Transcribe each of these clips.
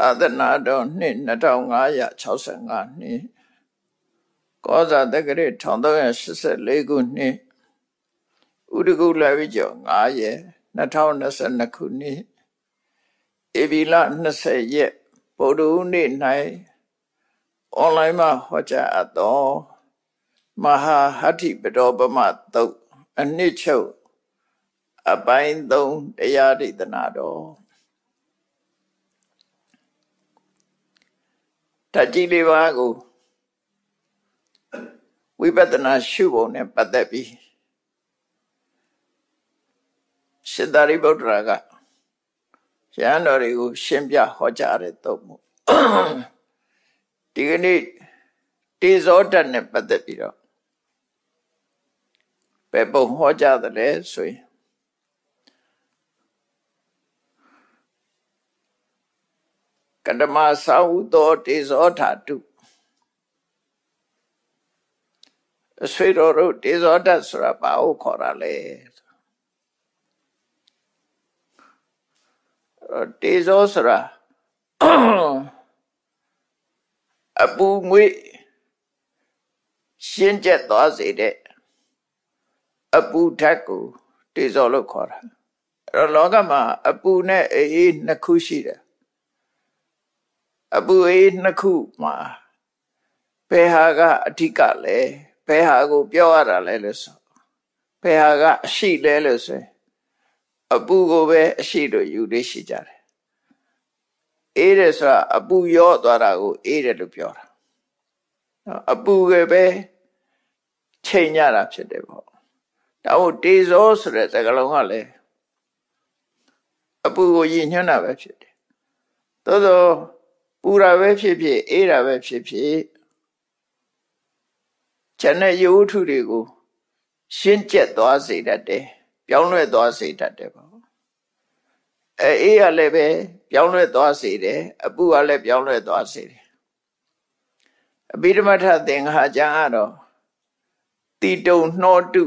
သာသနာတော်နှစ်2565နှစ်ကောဇာတက္ကရာ1384ခုနှစ်ဥဒကုလဝိကျော်9ရက်2022ခုနှစ်ဧပြီလ20ရက်ဗုဒ္ဓဟူးနေ့၌အွန်လိုင်းမှာဟောကြားအပ်သောမဟာဟတ္ထိပတောပမသုတ်အနှစ်ချုပ်အပိုင်း3တရားဒေသနာတော် ဓာတ်ကြီးလေးပါးကိုဝိပဿနာရှုပုံနဲ့ပတ်သက်ပြီးရှင်သာရိပုတ္တရာကရဟန်းတော်တွေကိုရှင်းပြဟောကြားတဲ့တုတ်မှုဒီကနေ့တေဇောဓာတ်နဲ့ပတ်သက်ပြီးတော့ဘယ်ပုံဟောကြားသလဲဆိုရင် တမသာဟုသောတေဇောဓာတုအဆွေတော်တို့တေဇောဓာတ်ဆိုတာဘာကိုခေါ်တာလဲတေဇောဆိုတာအပူငွေရှင်းကျက်သွားစေတဲ့အပူဓာတ်ကို တေဇောလို့ခေါ်တာအဲ့တော့လောကမှာအပူနဲ့အေးနှစ်ခုရှိတယ် အပူအေးနှစ်ခုမှာဘယ်ဟာကအဓိကလဲဘယ်ဟာကိုပြောရတာလဲလို့ဆိုဘယ်ဟာကအရှိလဲလို့ဆိုအပူကိုပဲအရှိလို့ယူလို့ရှိကြတယ်အေးတယ်ဆိုတာအပူရောသွားတာကိုအေးတယ်လို့ပြောတာအပူကပဲချိန်ရတာဖြစ်တယ်ပေါ့ဒါမို့တေဇောဆိုတဲ့စကားလုံးကလည်းအပူကိုယဉ်ညွှန်းတာပဲဖြစ်တယ်သို့သော ပူတာပဲဖြစ်ဖြစ်အေးတာပဲဖြစ်ဖြစ်ဉာဏ်နဲ့ရုပ်ထုတွေကိုရှင်းကျက်သွားစေတတ်တယ်ပြောင်းလဲသွားစေတတ်တယ်ပေါ့အဲအေးရလည်းပဲပြောင်းလဲသွားစေတယ်အပူကလည်းပြောင်းလဲသွားစေတယ်အဘိဓမ္မထသင်္ဃာကျမ်းကတော့တိတုံနှောတု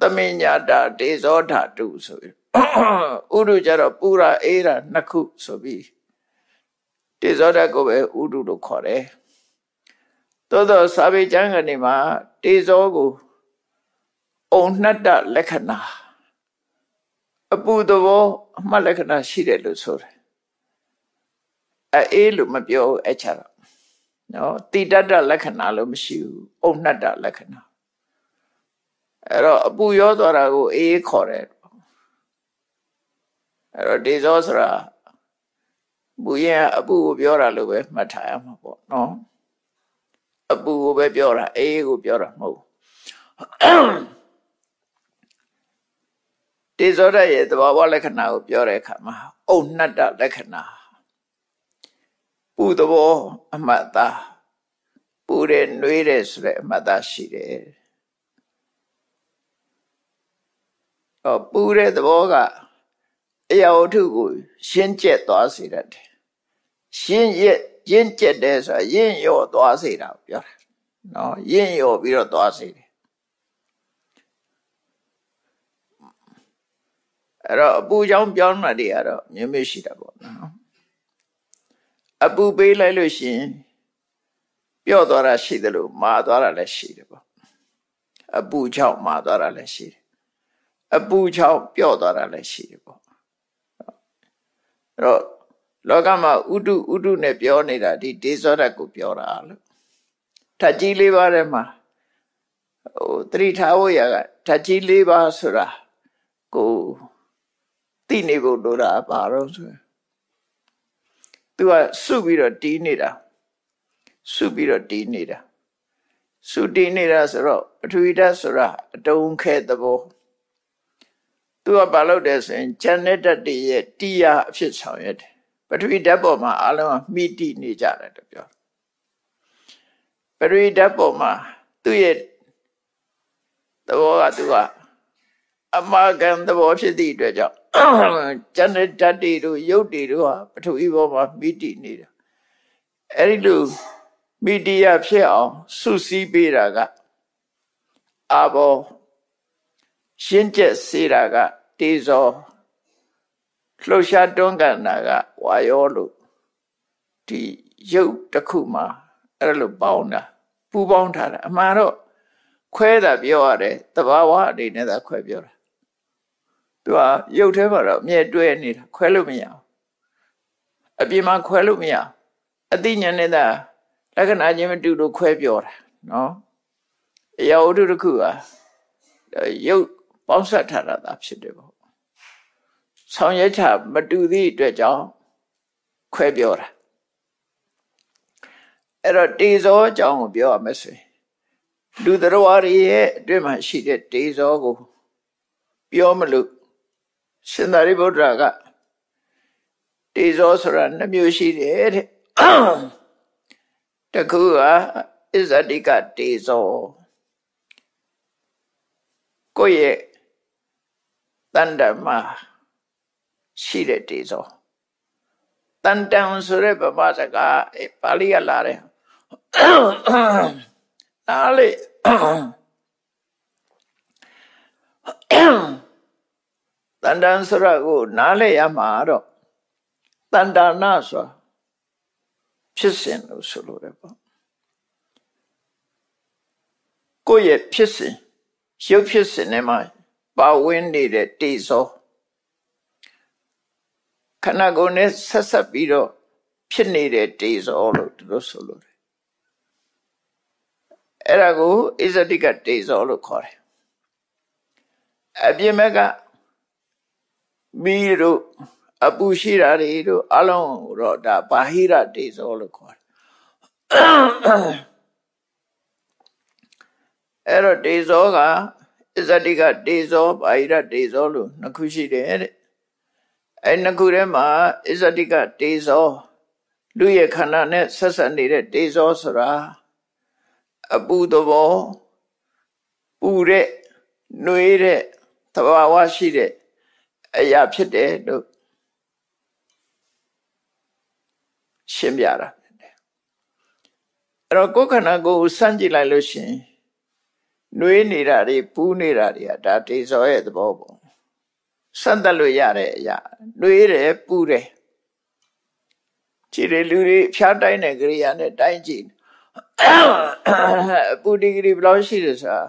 သမင်ညာတာဒေဇောဓာတုဆိုပြီးဥရုကြတော့ပူရာအေးရာနှစ်ခုဆိုပြီး တေဇောဓာတ်ကိုပဲဥရုလို့ခေါ်တယ်သို့သောစာပေကျမ်းကနေမှာတေဇောကိုအုံနှတ်တလက္ခဏာအပူသဘောအမှတ်လက္ခဏာရှိတယ်လို့ဆိုတယ်အေးလို့မပြောအဲ့ချတော့နော်တိတတလက္ခဏာလို့မရှိဘူးအုံနှတ်တလက္ခဏာအဲ့တော့အပူရောသွားတာကိုအေးခေါ်တယ်အဲ့တော့ဒေဇောဆိုတာ ဘူရင်အပူကိုပြောတာလို့ပဲမှတ်ထားရမှာပေါ့နော်အပူကိုပဲပြောတာအေးကိုပြောတာမဟုတ်တေဇောရရဲ့သဘာဝလက္ခဏာကိုပြောတဲ့အခါမှာအုံနှတ်တလက္ခဏာပူသဘောအမှတ်သားပူတယ်နှွေးတယ်ဆိုတဲ့အမှတ်သားရှိတယ်။အော်ပူတဲ့သဘောက အရာဝတ္ထုကိုရှင်းကျက်သွားစေတတ်တယ်။ရှင်းရက်ရင့်ကျက်တယ်ဆိုတာရင့်ရော့သွားစေတာပြောတာ။နော်ရင့်ရော့ပြီးတော့သွားစေတယ်အဲ့တော့အပူချောင်းပြောင်းတာတွေကတော့မြင်မရှိတာပေါ့နော်အပူပေးလိုက်လို့ရှိရင်ပျော့သွားတာရှိတယ်လို့မာသွားတာလည်းရှိတယ်ပေါ့အပူချောင်းမာသွားတာလည်းရှိတယ်အပူချောင်းပျော့သွားတာလည်းရှိတယ်ပေါ့ အဲ့တော့လောကမှာဥတုဥတုနဲ့ပြောနေတာဒီဒေဇောဓာတ်ကိုပြောတာလို့ဓာတ်ကြီးလေးပါးထဲမှာဟိုသတိထားဖို့ရကဓာတ်ကြီးလေးပါးဆိုတာကိုသိနေဖို့လိုတာပါတော့ဆိုသူကစုပြီးတော့တီးနေတာစုပြီးတော့တီးနေတာစုတီးနေတာဆိုတော့ပထဝီဓာတ်ဆိုတာအတုံးခဲသဘော သူကဘာလုပ်တယ်ဆိုရင်ဉာဏ်နဲ့တတ်တည်းရဲ့တရားအဖြစ်ဆောင်ရတယ်ပထဝီဓာတ်ပေါ်မှာအလုံးမိတိနေကြတယ်တပြောပထဝီဓာတ်ပေါ်မှာသူ့ရဲ့သဘောကသူကအမာခံသဘောဖြစ်သည့်အတွက်ကြောင့်ကျန်တဲ့ဓာတ်တွေတို့ရုပ်တွေတို့ဟာပထဝီဘောမှာမိတိနေတာအဲ့ဒီလိုမိတိယဖြစ်အောင်စုစည်းပေးတာကအာဘော ရှင်းကျက်စေတာကတေဇောလှုပ်ရှားတွန်းကန်တာကဝါယောလို့ဒီရုပ်တစ်ခုမှာအဲ့လိုပေါင်းတာပူပေါင်းထားတာအမှန်တော့ခွဲတာပြောရတယ်တဘာဝအနေနဲ့သာခွဲပြောတာသူကရုပ်ထဲမှာတော့အမြဲတွဲနေတာခွဲလို့မရဘူးအပြင်မှာခွဲလို့မရအသိဉာဏ်နဲ့သာလက္ခဏာချင်းမတူလို့ခွဲပြောတာနော်အရာဝတ္ထုတစ်ခုဟာရုပ် ပေါင်းဆက်ထားတာသာဖြစ်တယ်ပေါ့ဆောင်ရွက်ချမတူသည့်အတွက်ကြောင့်ခွဲပြောတာအဲ့တော့တေဇောအကြောင်းကိုပြောရမယ်ဆိုရင်လူတော်ဝါရီရဲ့အတွင်းမှာရှိတဲ့တေဇောကိုပြောမလို့ရှင်သာရိပုတ္တရာကတေဇောဆိုတာနှမျိုးရှိတယ်တဲ့တခုကအစ္ဆတိကတေဇောကိုယ့်ရဲ့ တန်တမှာရှိတဲ့တေဇောတန်တန်ဆိုတဲ့ဗမာစကားပါဠိကလာတယ်အားလေတန်တန်ဆိုရကိုနားလဲရမှာတော့တန်တာနာဆိုဖြစ်စဉ်လို့ဆိုလိုတယ်ပေါ့ကိုယ့်ရဲ့ဖြစ်စဉ်ရုပ်ဖြစ်စဉ်ထဲမှာ ပါဝင်နေတဲ့တေဇောခန္ဓာကိုယ်နဲ့ဆက်ဆက်ပြီးတော့ဖြစ်နေတဲ့တေဇောလို့သူတို့ဆိုလို့တယ်အဲ့ဒါကိုဣဇတိကတေဇောလို့ခေါ်တယ်အပြင်ဘက်ကမီးတို့အပူရှိတာတွေတို့အလုံးတော့ဒါဘာဟိရတေဇောလို့ခေါ်တယ်အဲ့တော့တေဇောက အစ္ဆတိကတေဇောဘာဟိရတေဇောလို့နှစ်ခုရှိတယ်တဲ့အဲ့နှစ်ခုထဲမှာအစ္ဆတိကတေဇောလူရဲ့ခန္ဓာနဲ့ဆက်ဆက်နေတဲ့တေဇောဆိုတာအပူသဘောပူတဲ့နှွေးတဲ့သဘာဝရှိတဲ့အရာဖြစ်တယ်လို့ရှင်းပြတာအဲ့တော့ကိုယ်ခန္ဓာကိုယ်စမ်းကြည့်လိုက်လို့ရှင် နှွေးနေတာတွေပူးနေတာတွေကဒါတေဇောရဲ့သဘောပေါ့စမ်းသက်လို့ရတဲ့အရာနှွေးတယ်ပူးတယ်ကြည့်တယ်လူတွေဖြားတိုင်းတဲ့ကြိယာနဲ့တိုင်းကြည့်ပူဒီဂရီဘယ်လောက်ရှိတယ်ဆိုတာ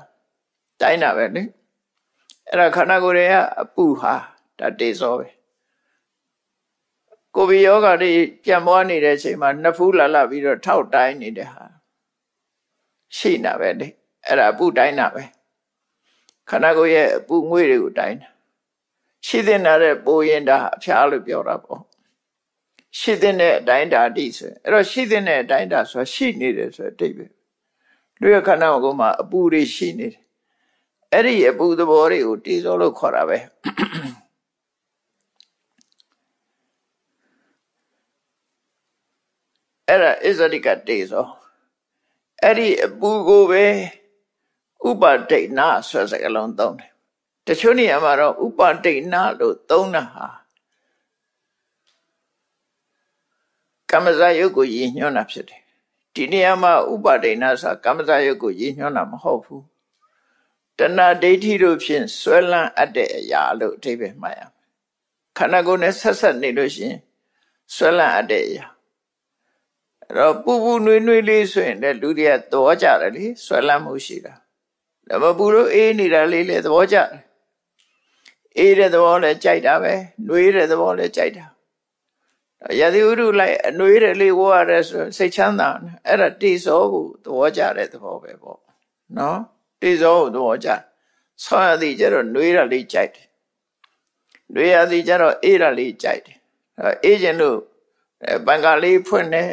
တိုင်းတာပဲလေအဲ့ဒါခန္ဓာကိုယ်ရဲ့အပူဟာဒါတေဇောပဲကိုယ်ဘီယောဂတွေပြန်ပွားနေတဲ့အချိန်မှာနှစ်ဖူးလာလာပြီးတော့ထောက်တိုင်းနေတဲ့ဟာရှိတာပဲလေ အဲ့ဒါအပူတိုင်းတာပဲခန္ဓာကိုယ်ရဲ့အပူငွေ့တွေကိုတိုင်းတာရှိတဲ့နာတဲ့ပိုးရင်ဒါအဖျားလို့ပြောတာပေါ့ရှိတဲ့အတိုင်းဓာတိဆိုအဲ့တော့ရှိတဲ့အတိုင်းဓာဆိုရှိနေတယ်ဆိုတဲ့အတိတ်ပဲလူရခန္ဓာကိုယ်မှာအပူတွေရှိနေတယ်အဲ့ဒီအပူသဘောတွေကိုတေဇောလို့ခေါ်တာပဲအဲ့ဒါအစ္ဆရိကတေဇောအဲ့ဒီအပူကိုပဲ ဥပဒိဏဆိုတဲ့စကားလုံးသုံးတယ်တချို့နေရာမှာတော့ဥပဒိဏလို့သုံးတာဟာကမ္မဇယုတ်ကိုရည်ညွှန်းတာဖြစ်တယ်ဒီနေရာမှာဥပဒိဏဆိုကမ္မဇယုတ်ကိုရည်ညွှန်းတာမဟုတ်ဘူးတဏဒိဋ္ဌိတို့ဖြင့်ဆွဲလန်းအပ်တဲ့အရာလို့အဓိပ္ပာယ်မှတ်ရမယ်ခန္ဓာကိုယ်နဲ့ဆက်ဆက်နေလို့ရှိရင်ဆွဲလန်းအပ်တဲ့အရာအဲ့တော့ပူပူနွေ့နွေ့လေးဆိုရင်လည်းလူတွေကသဘောကျတယ်လေဆွဲလန်းမှုရှိတာဒါ မပူလို့အေးနေတာလေးလည်းသဘောကျတယ်အေးတဲ့သဘောလည်းကြိုက်တာပဲနှွေးတဲ့သဘောလည်းကြိုက်တာရသည်ဥရုလိုက်အနှွေးတယ်လေးဝရတဲ့ဆိုစိတ်ချမ်းသာအဲ့ဒါတိစောကိုသဘောကျတဲ့သဘောပဲပေါ့နော်တိစောကိုသဘောကျဆောင်းရသည်ကျတော့နှွေးတာလေးကြိုက်တယ်နှွေးရသည်ကျတော့အေးတာလေးကြိုက်တယ်အေးခြင်းလို့ဘန်ကာလေးဖွင့်နေ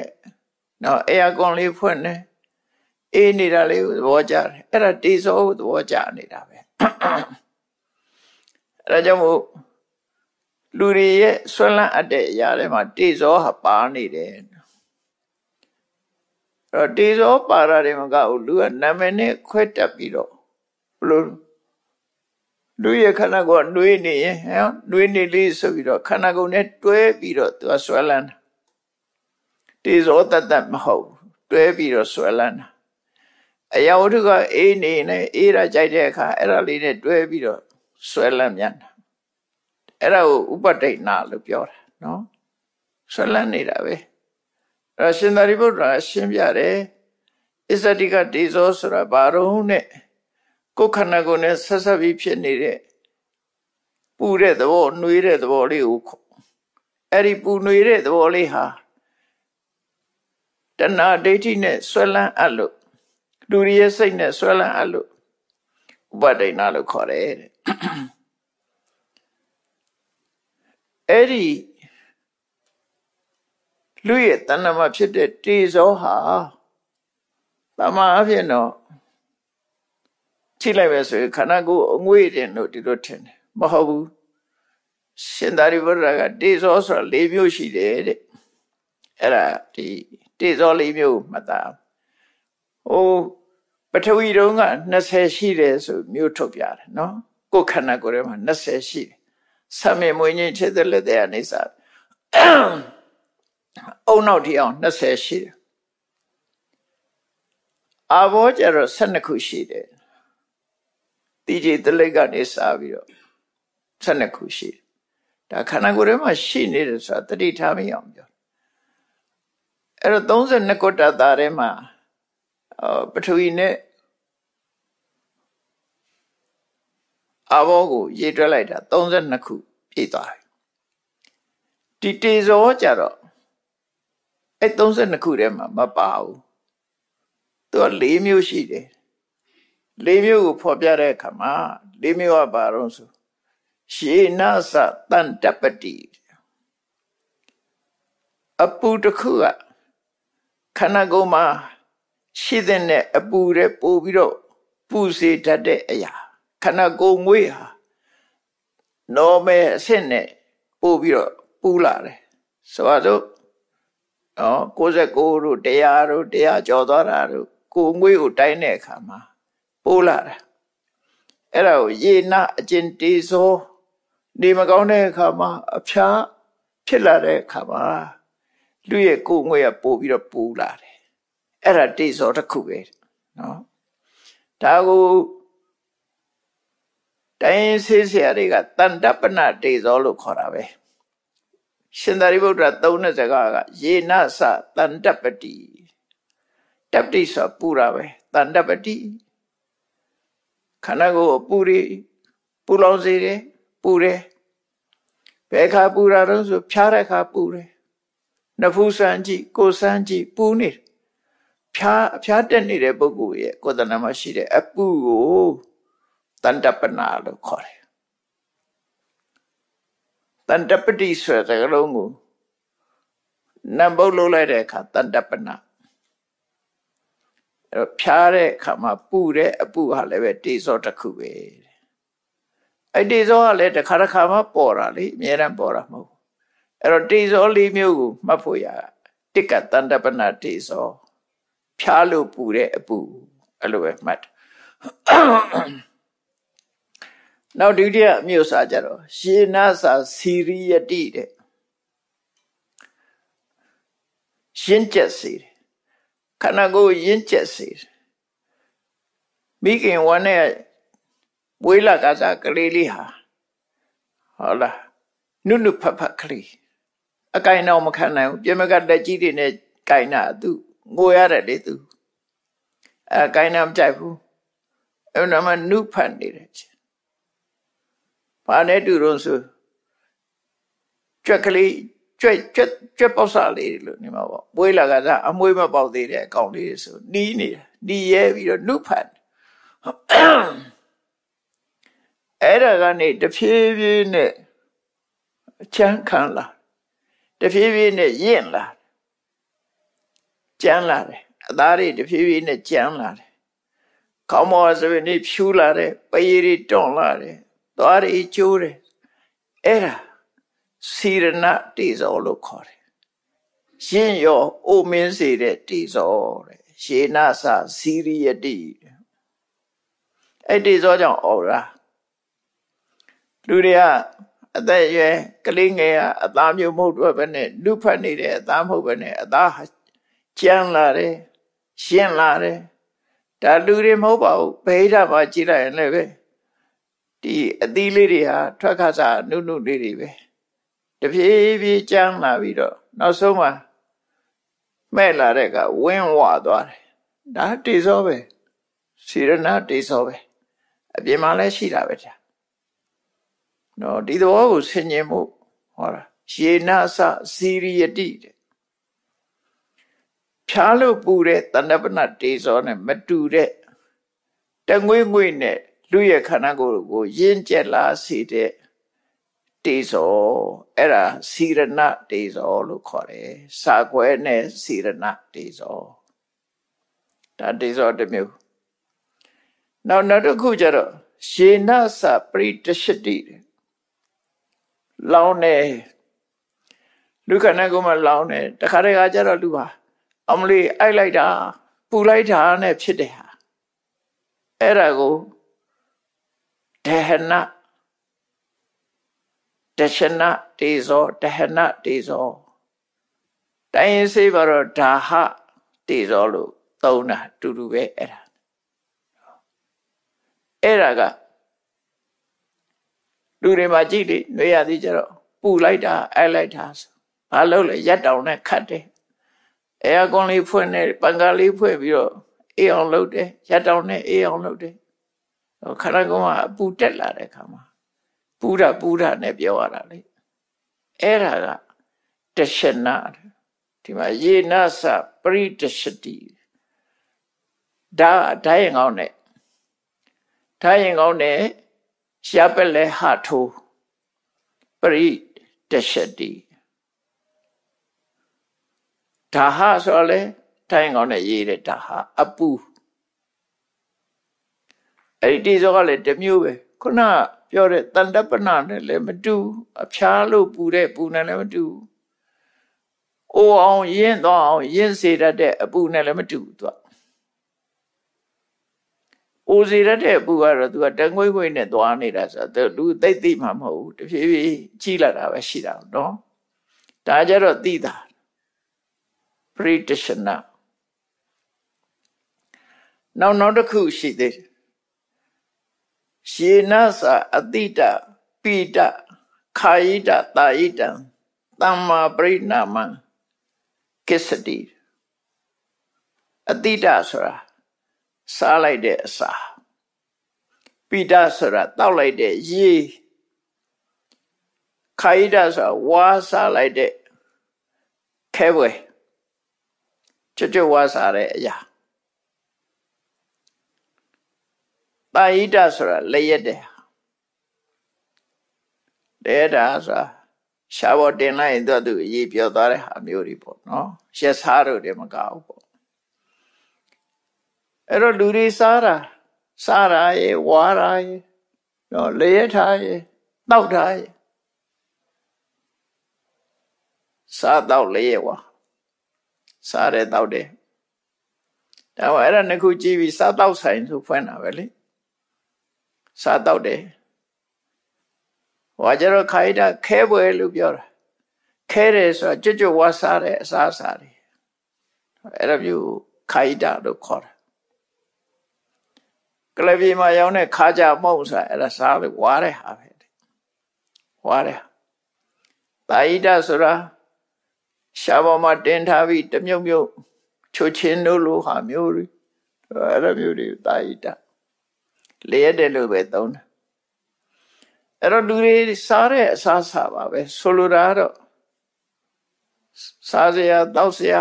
နော်အေယာကွန်လေးဖွင့်နေ အေးနေတာလေးကိုသဘောကျတယ်အဲ့ဒါတိစောကိုသဘောကျနေတာပဲအဲ့ဒါကြောင့်မို့လူတွေရဲ့ဆွလန့်အပ်တဲ့အရာတွေမှာတေဇောဟာပါနေတယ်အဲ့တေဇောပါတာတွေမကဘူးလူကနာမည်နဲ့ခွဲတက်ပြီးတော့ဘလို့လူရဲ့ခန္ဓာကိုယ်နှွေးနေရင်ဟဲ့နှွေးနေလေးဆိုပြီးတော့ခန္ဓာကိုယ်နဲ့တွဲပြီးတော့သူကဆွဲလန်းတာတေဇောတတ်တတ်မဟုတ်တွဲပြီးတော့ဆွဲလန်းတာ အရာဝတ္ထုကအေးနေနေအေးရကြိုက်တဲ့အခါအဲ့ဒါလေးနဲ့တွဲပြီးတော့ဆွဲလန်းမြန်တာအဲ့ဒါကိုဥပဒိဏလို့ပြောတာနော်ဆွဲလန်းနေတာပဲအဲရှင်သာရိပုတ္တရာရှင်းပြတယ်အစ္စတိကဒေဇောဆိုတာဘာတော့နဲ့ကိုယ်ခန္ဓာကိုယ်နဲ့ဆက်ဆက်ပြီးဖြစ်နေတဲ့ပူတဲ့သဘောနှွေးတဲ့သဘောလေးကိုအဲ့ဒီပူနှွေးတဲ့သဘောလေးဟာတဏှာဒိဋ္ဌိနဲ့ဆွဲလန်းအပ်လို့ လူရဲ့စိတ်နဲ့ဆွဲလန်းအပ်လို့ဥပဒိဏလို့ခေါ်တယ်တဲ့အဲ့ဒီလူရဲ့တဏ္ဍမှာဖြစ်တဲ့တေဇောဟာတမန်အဖြစ်တော့ကြည့်လိုက်ပဲဆိုရင်ခန္ဓာကိုယ်အငွေ့တယ်လို့ဒီလိုထင်တယ်မဟုတ်ဘူးရှင်သာရိပုတ္တရာကတေဇောဆိုတာ၄မျိုးရှိတယ်တဲ့အဲ့ဒါဒီတေဇော၄မျိုးမှတ်သား ဟိုပထဝီတုံးက20ရှိတယ်ဆိုမျိုးထုတ်ပြတယ်နော်ကိုယ်ခန္ဓာကိုယ်ထဲမှာ20ရှိတယ်ဆံမေမွေးခြင်းခြေသက်လက်တဲ့အနေစားအုံနောက်ထီအောင်20ရှိတယ်အာဘောကျတော့12ခုရှိတယ်တိကျတလိတ်ကနေစားပြီးတော့12ခုရှိတယ်ဒါခန္ဓာကိုယ်ထဲမှာရှိနေတယ်ဆိုတာတတိထားမရအောင်ပြောအဲ့တော့32ကုတ္တတာထဲမှာ ပထဝီနဲ့အဘောကိုရေးတွက်လိုက်တာ32ခုပြည့်သွားပြီဒီတေဇောကြတော့အဲ့32ခုထဲမှာမပါဘူးသူက၄မျိုးရှိတယ်၄မျိုးကိုဖော်ပြတဲ့အခါမှာ၄မျိုးကဘာလို့ဆိုရှေနသတန်တပတိအပူတစ်ခုကခန္ဓာကိုယ်မှာ ရှိတဲ့အပူတဲ့ပို့ပြီးတော့ပူစေတတ်တဲ့အရာခန္ဓာကိုယ်ငွေ့ဟာနော်မဲအဆင့်နဲ့ပို့ပြီးတော့ပူလာတယ်ဆိုတော့နော်69တို့100တို့100ကျော်သွားတာတို့ကိုငွေ့ကိုတိုင်းတဲ့အခါမှာပိုးလာတာအဲ့ဒါကိုရေနအကျဉ်တေသောနေမကောင်းတဲ့အခါမှာအဖျားဖြစ်လာတဲ့အခါမှာလူရဲ့ကိုယ်ငွေကပို့ပြီးတော့ပူလာတယ် အဲ့ဒါတေဇောတစ်ခုပဲနော်ဒါကိုတိုင်းဆေးဆရာတွေကတန်တပနတေဇောလို့ခေါ်တာပဲရှင်သာရိပုတ္တရာသုံးတဲ့စကားကယေနသတန်တပတိတပတိဆိုပူတာပဲတန်တပတိခန္ဓာကိုယ်ပူရီပူလောင်စေတယ်ပူတယ်ဘယ်ခါပူတာတော့ဆိုဖြားတဲ့ခါပူတယ်နဖူးဆန်းကြည့်ကိုယ်ဆန်းကြည့်ပူနေ ဖြားဖြားတက်နေတဲ့ပုဂ္ဂိုလ်ရဲ့ကိုယ်တဏ္ဍမှာရှိတဲ့အပူကိုတန်တပနာလို့ခေါ်တယ်တန်တပတိဆိုတဲ့ကလုံးကိုနံပုတ်လုပ်လိုက်တဲ့အခါတန်တပနာအဲ့ဖြားတဲ့အခါမှာပူတဲ့အပူဟာလည်းပဲတေဇောတစ်ခုပဲအဲ့တေဇောကလည်းတစ်ခါတစ်ခါမှပေါ်တာလေအများရန်ပေါ်တာမဟုတ်အဲ့တော့တေဇောလေးမျိုးကိုမှတ်ဖို့ရတိကတန်တပနာတေဇော ဖြားလို့ပူတဲ့အပူအဲ့လိုပဲမှတ်နောက်ဒုတိယအမျိုးစားကြတော့ရှေနာစာစီရိယတိတဲ့ရှင်းကျက်စေတယ်ခန္ဓာကိုယ်ရင်းကျက်စေတယ်မိခင်ဝမ်းနဲ့ဝေးလာကစားကလေးလေးဟာဟုတ်လားနုနုဖတ်ဖတ်ကလေးအကိုင်တော့မခံနိုင်ဘူးပြမကတက်ကြီးတွေနဲ့ကိုင်တာသူ ငိုရတယ်လေသူအဲကိုင်တာမကြိုက်ဘူးအဲ့တော့မှနုဖတ်နေတယ်ဘာနဲ့တူတော့ဆိုကြွက်ကလေးကြွက်ကြွက်ကြွက်ပေါက်စားလေးလို့နေမှာပေါ့ပွေးလာကစားအမွေးမပေါက်သေးတဲ့အကောင်လေးဆိုနီးနေတာနီးရဲပြီးတော့နှုတ်ဖတ်အဲ့ဒါကနေတဖြည်းဖြည်းနဲ့အချမ်းခံလာတဖြည်းဖြည်းနဲ့ရင့်လာ ကြမ်းလာတယ်အသားတွေတဖြည်းဖြည်းနဲ့ကြမ်းလာတယ်ခေါင်းမောဆိုရင်ဖြူလာတယ်ပရည်တွေတွန့်လာတယ်သွားတွေကျိုးတယ်အဲ့ဒါစီရဏတေဇောလို့ခေါ်တယ်ရှင်းရောအိုမင်းစေတဲ့တေဇောတဲ့ရှေနာစစီရိယတိအဲ့တေဇောကြောင့်ဩရာလူတွေကအသက်ရွယ်ကလေးငယ်ကအသားမျိုးမဟုတ်တော့ဘဲနဲ့လူဖတ်နေတဲ့အသားမဟုတ်ဘဲနဲ့အသား ကျန်းလာတယ်ရှင်းလာတယ်ဒါလူတွေမဟုတ်ပါဘူးဗေဒမှာကြည့်လိုက်ရင်လည်းပဲဒီအသီးလေးတွေဟာထွက်ခါစားနုနုလေးတွေပဲတဖြည်းဖြည်းကြမ်းလာပြီးတော့နောက်ဆုံးမှာမမဲ့လာတဲ့ကဝင်းဝသွားတယ်ဒါတေဇောပဲစေရနာတေဇောပဲအပြင်မှာလည်းရှိတာပဲကြာနော်ဒီသဘောကိုဆင်ញင်မှုဟောတာယေနာစစီရိယတိတဲ့ ဖြားလို့ပူတဲ့တဏ္ဍပနတေဇောနဲ့မတူတဲ့တငွေ့ငွေ့နဲ့လူရဲ့ခန္ဓာကိုယ်ကိုရင်းကျက်လာစေတဲ့တေဇောအဲ့ဒါစီရဏတေဇောလို့ခေါ်တယ်စာကွဲနဲ့စီရဏတေဇောဒါတေဇောတစ်မျိုးနောက်နောက်တစ်ခုကျတော့ရှေနစပရိတရှိတိလောင်းနေလူခဏကမှလောင်းနေတခါတခါကျတော့လူပါ အမလေးအိုက်လိုက်တာပူလိုက်တာနဲ့ဖြစ်တယ်ဟာအဲ့ဒါကိုဒေဟနတရှနတေဇောတဟနတေဇောတိုင်းရင်စေးပါတော့ဓာဟတေဇောလို့သုံးတာတူတူပဲအဲ့ဒါအဲ့ဒါကလူတွေမှာကြည့်လေနှွေရသည်ကျတော့ပူလိုက်တာအဲ့လိုက်တာဘာလို့လဲရက်တောင်နဲ့ခတ်တယ် အဲအကွန်လေးဖွင့်နေပန်ကားလေးဖွင့်ပြီးတော့အေးအောင်လုပ်တယ်ရက်တောင်နဲ့အေးအောင်လုပ်တယ်ခန္ဓာကိုယ်ကအပူတက်လာတဲ့ခါမှာပူတာပူတာနဲ့ပြောရတာလေအဲ့ဒါကတရှနာဒီမှာယေနသပရိတရှတိဒါဓာတ်ရင်ကောင်းနဲ့ဓာတ်ရင်ကောင်းနဲ့ရှားပလဲဟထိုးပရိတရှတိ ဒါဟဆိုလဲဓာတ်ရင်ကောင်းနဲ့ရေးတဲ့ဒါဟအပူအဲ့ဒီတိဇောကလည်းတစ်မျိုးပဲခုနပြောတဲ့တန်တပနာနဲ့လည်းမတူအဖျားလို့ပူတဲ့ပူနဲ့လည်းမတူအိုးအောင်ရင်းသွားအောင်ရင်းစေတတ်တဲ့အပူနဲ့လည်းမတူသူကအိုးစေတတ်တဲ့အပူကတော့သူကတငွေ့ငွေ့နဲ့သွားနေတာဆိုတော့လူသိသိမှမဟုတ်ဘူးတဖြည်းဖြည်းကြီးလာတာပဲရှိတာနော်ဒါကြတော့သိတာ ပရိတရှနာနောက်နောက်တစ်ခုရှိသေးတယ်ရှေနသအတိတပိတခာယိတတာယိတံသမ္မာပရိနာမံကိစ္စတိအတိတဆိုတာစားလိုက်တဲ့အစာပိတဆိုတာတောက်လိုက်တဲ့ရေခာယိတဆိုတာဝါစားလိုက်တဲ့ခဲပွဲ ကျွတ်ကျွတ်ဝါစားတဲ့အရာတာယိတဆိုတာလက်ရက်တယ်လက်တာဆိုတာရှားပေါ်တင်လိုက်ရင်သူသူရေးပြောသွားတဲ့ဟာမျိုးတွေပေါ့နော်ရက်စားတို့တွေမကောက်ပေါ့အဲ့တော့လူတွေစားတာစားတာရေဝါတာရေနော်လက်ရက်ထားရေတောက်တာရေစားတော့လက်ရက်ဝါ စားတယ်တောက်တယ်ဒါမှအဲ့ဒါနှစ်ခုကြည့်ပြီးစားတော့ဆိုင်ဆိုဖွင့်တာပဲလေစားတော့တယ်ဟောကြတော့ခိုင်တာခဲပွဲလို့ပြောတာခဲတယ်ဆိုတော့ကြွကြွဝါစားတဲ့အစားအစာတွေအဲ့ဒါမျိုးခိုင်တာလို့ခေါ်တာကလပြေမှာရောင်းတဲ့ခါကြမုံဆိုအဲ့ဒါစားလို့ဝါတဲ့ဟာပဲဝါတဲ့တာဣဒဆိုတာ ရှားပေါ်မှာတင်ထားပြီးတမြုပ်မြုပ်ချိုချင်းတို့လိုဟာမျိုးတွေအဲ့ဒါမျိုးတွေတာဣဒလျက်တယ်လို့ပဲသုံးတယ်အဲ့တော့လူတွေစားတဲ့အစားစားပါပဲဆိုလိုတာတော့စားစရာတောက်စရာ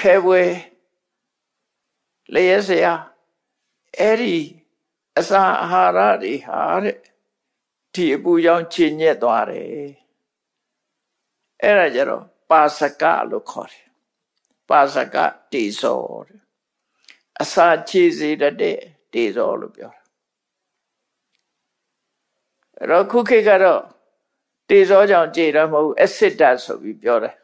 ခဲပွဲလျက်စရာအဲ့ဒီအစာအာဟာရတွေဟာတဲ့ဒီအပူကြောင့်ချင်ညက်သွားတယ် အဲ့ဒါကြတော့ပါစကလို့ခေါ်တယ်ပါစကတေဇောတဲ့အစာချေစေတဲ့တေဇောလို့ပြောတာအဲ့တော့ခုခေတ်ကတော့တေဇောကြောင့်ကြည်တော့မဟုတ်အစစ်တဆိုပြီးပြောတယ်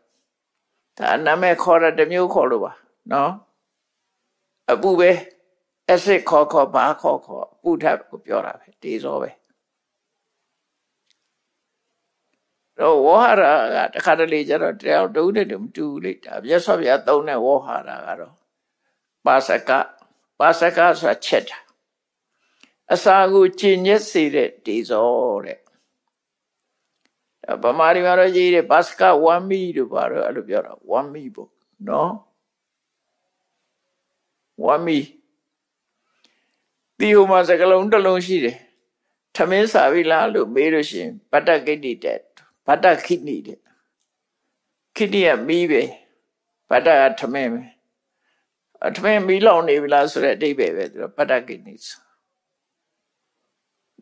ဒါနာမည်ခေါ်တာတမျိုးခေါ်လို့ပါနော်အပူပဲအစစ်ခေါ်ခေါ်ဘာခေါ်ခေါ်ပူထပ်ကိုပြောတာပဲတေဇောပဲ တော့ဝဟရာကတခါတလေကျတော့တရားတုံးနဲ့တူမတူလေဒါမြတ်စွာဘုရားသုံးတဲ့ဝဟရာကတော့ပါစကပါစကဆိုတာချက်တာအစာကိုကျင်ညက်စေတဲ့တေဇောတဲ့ဗမာရီမှာတော့ရေးတယ်ဘတ်စကဝမ်မီတို့ဘာလို့အဲ့လိုပြောတာဝမ်မီပေါ့နော်ဝမ်းမီဒီဟိုမှာစကလုံးတစ်လုံးရှိတယ်ထမင်းစာပြီလားလို့မေးလို့ရှိရင်ဗတ္တကိတိတဲ့ ဗတ္တခိနိတဲ့ခိတိကမီးပဲဗတ္တကထမင်းပဲထမင်းမီးလောင်နေပြီလားဆိုတဲ့အဓိပ္ပာယ်ပဲသူကဗတ္တကိနိဆို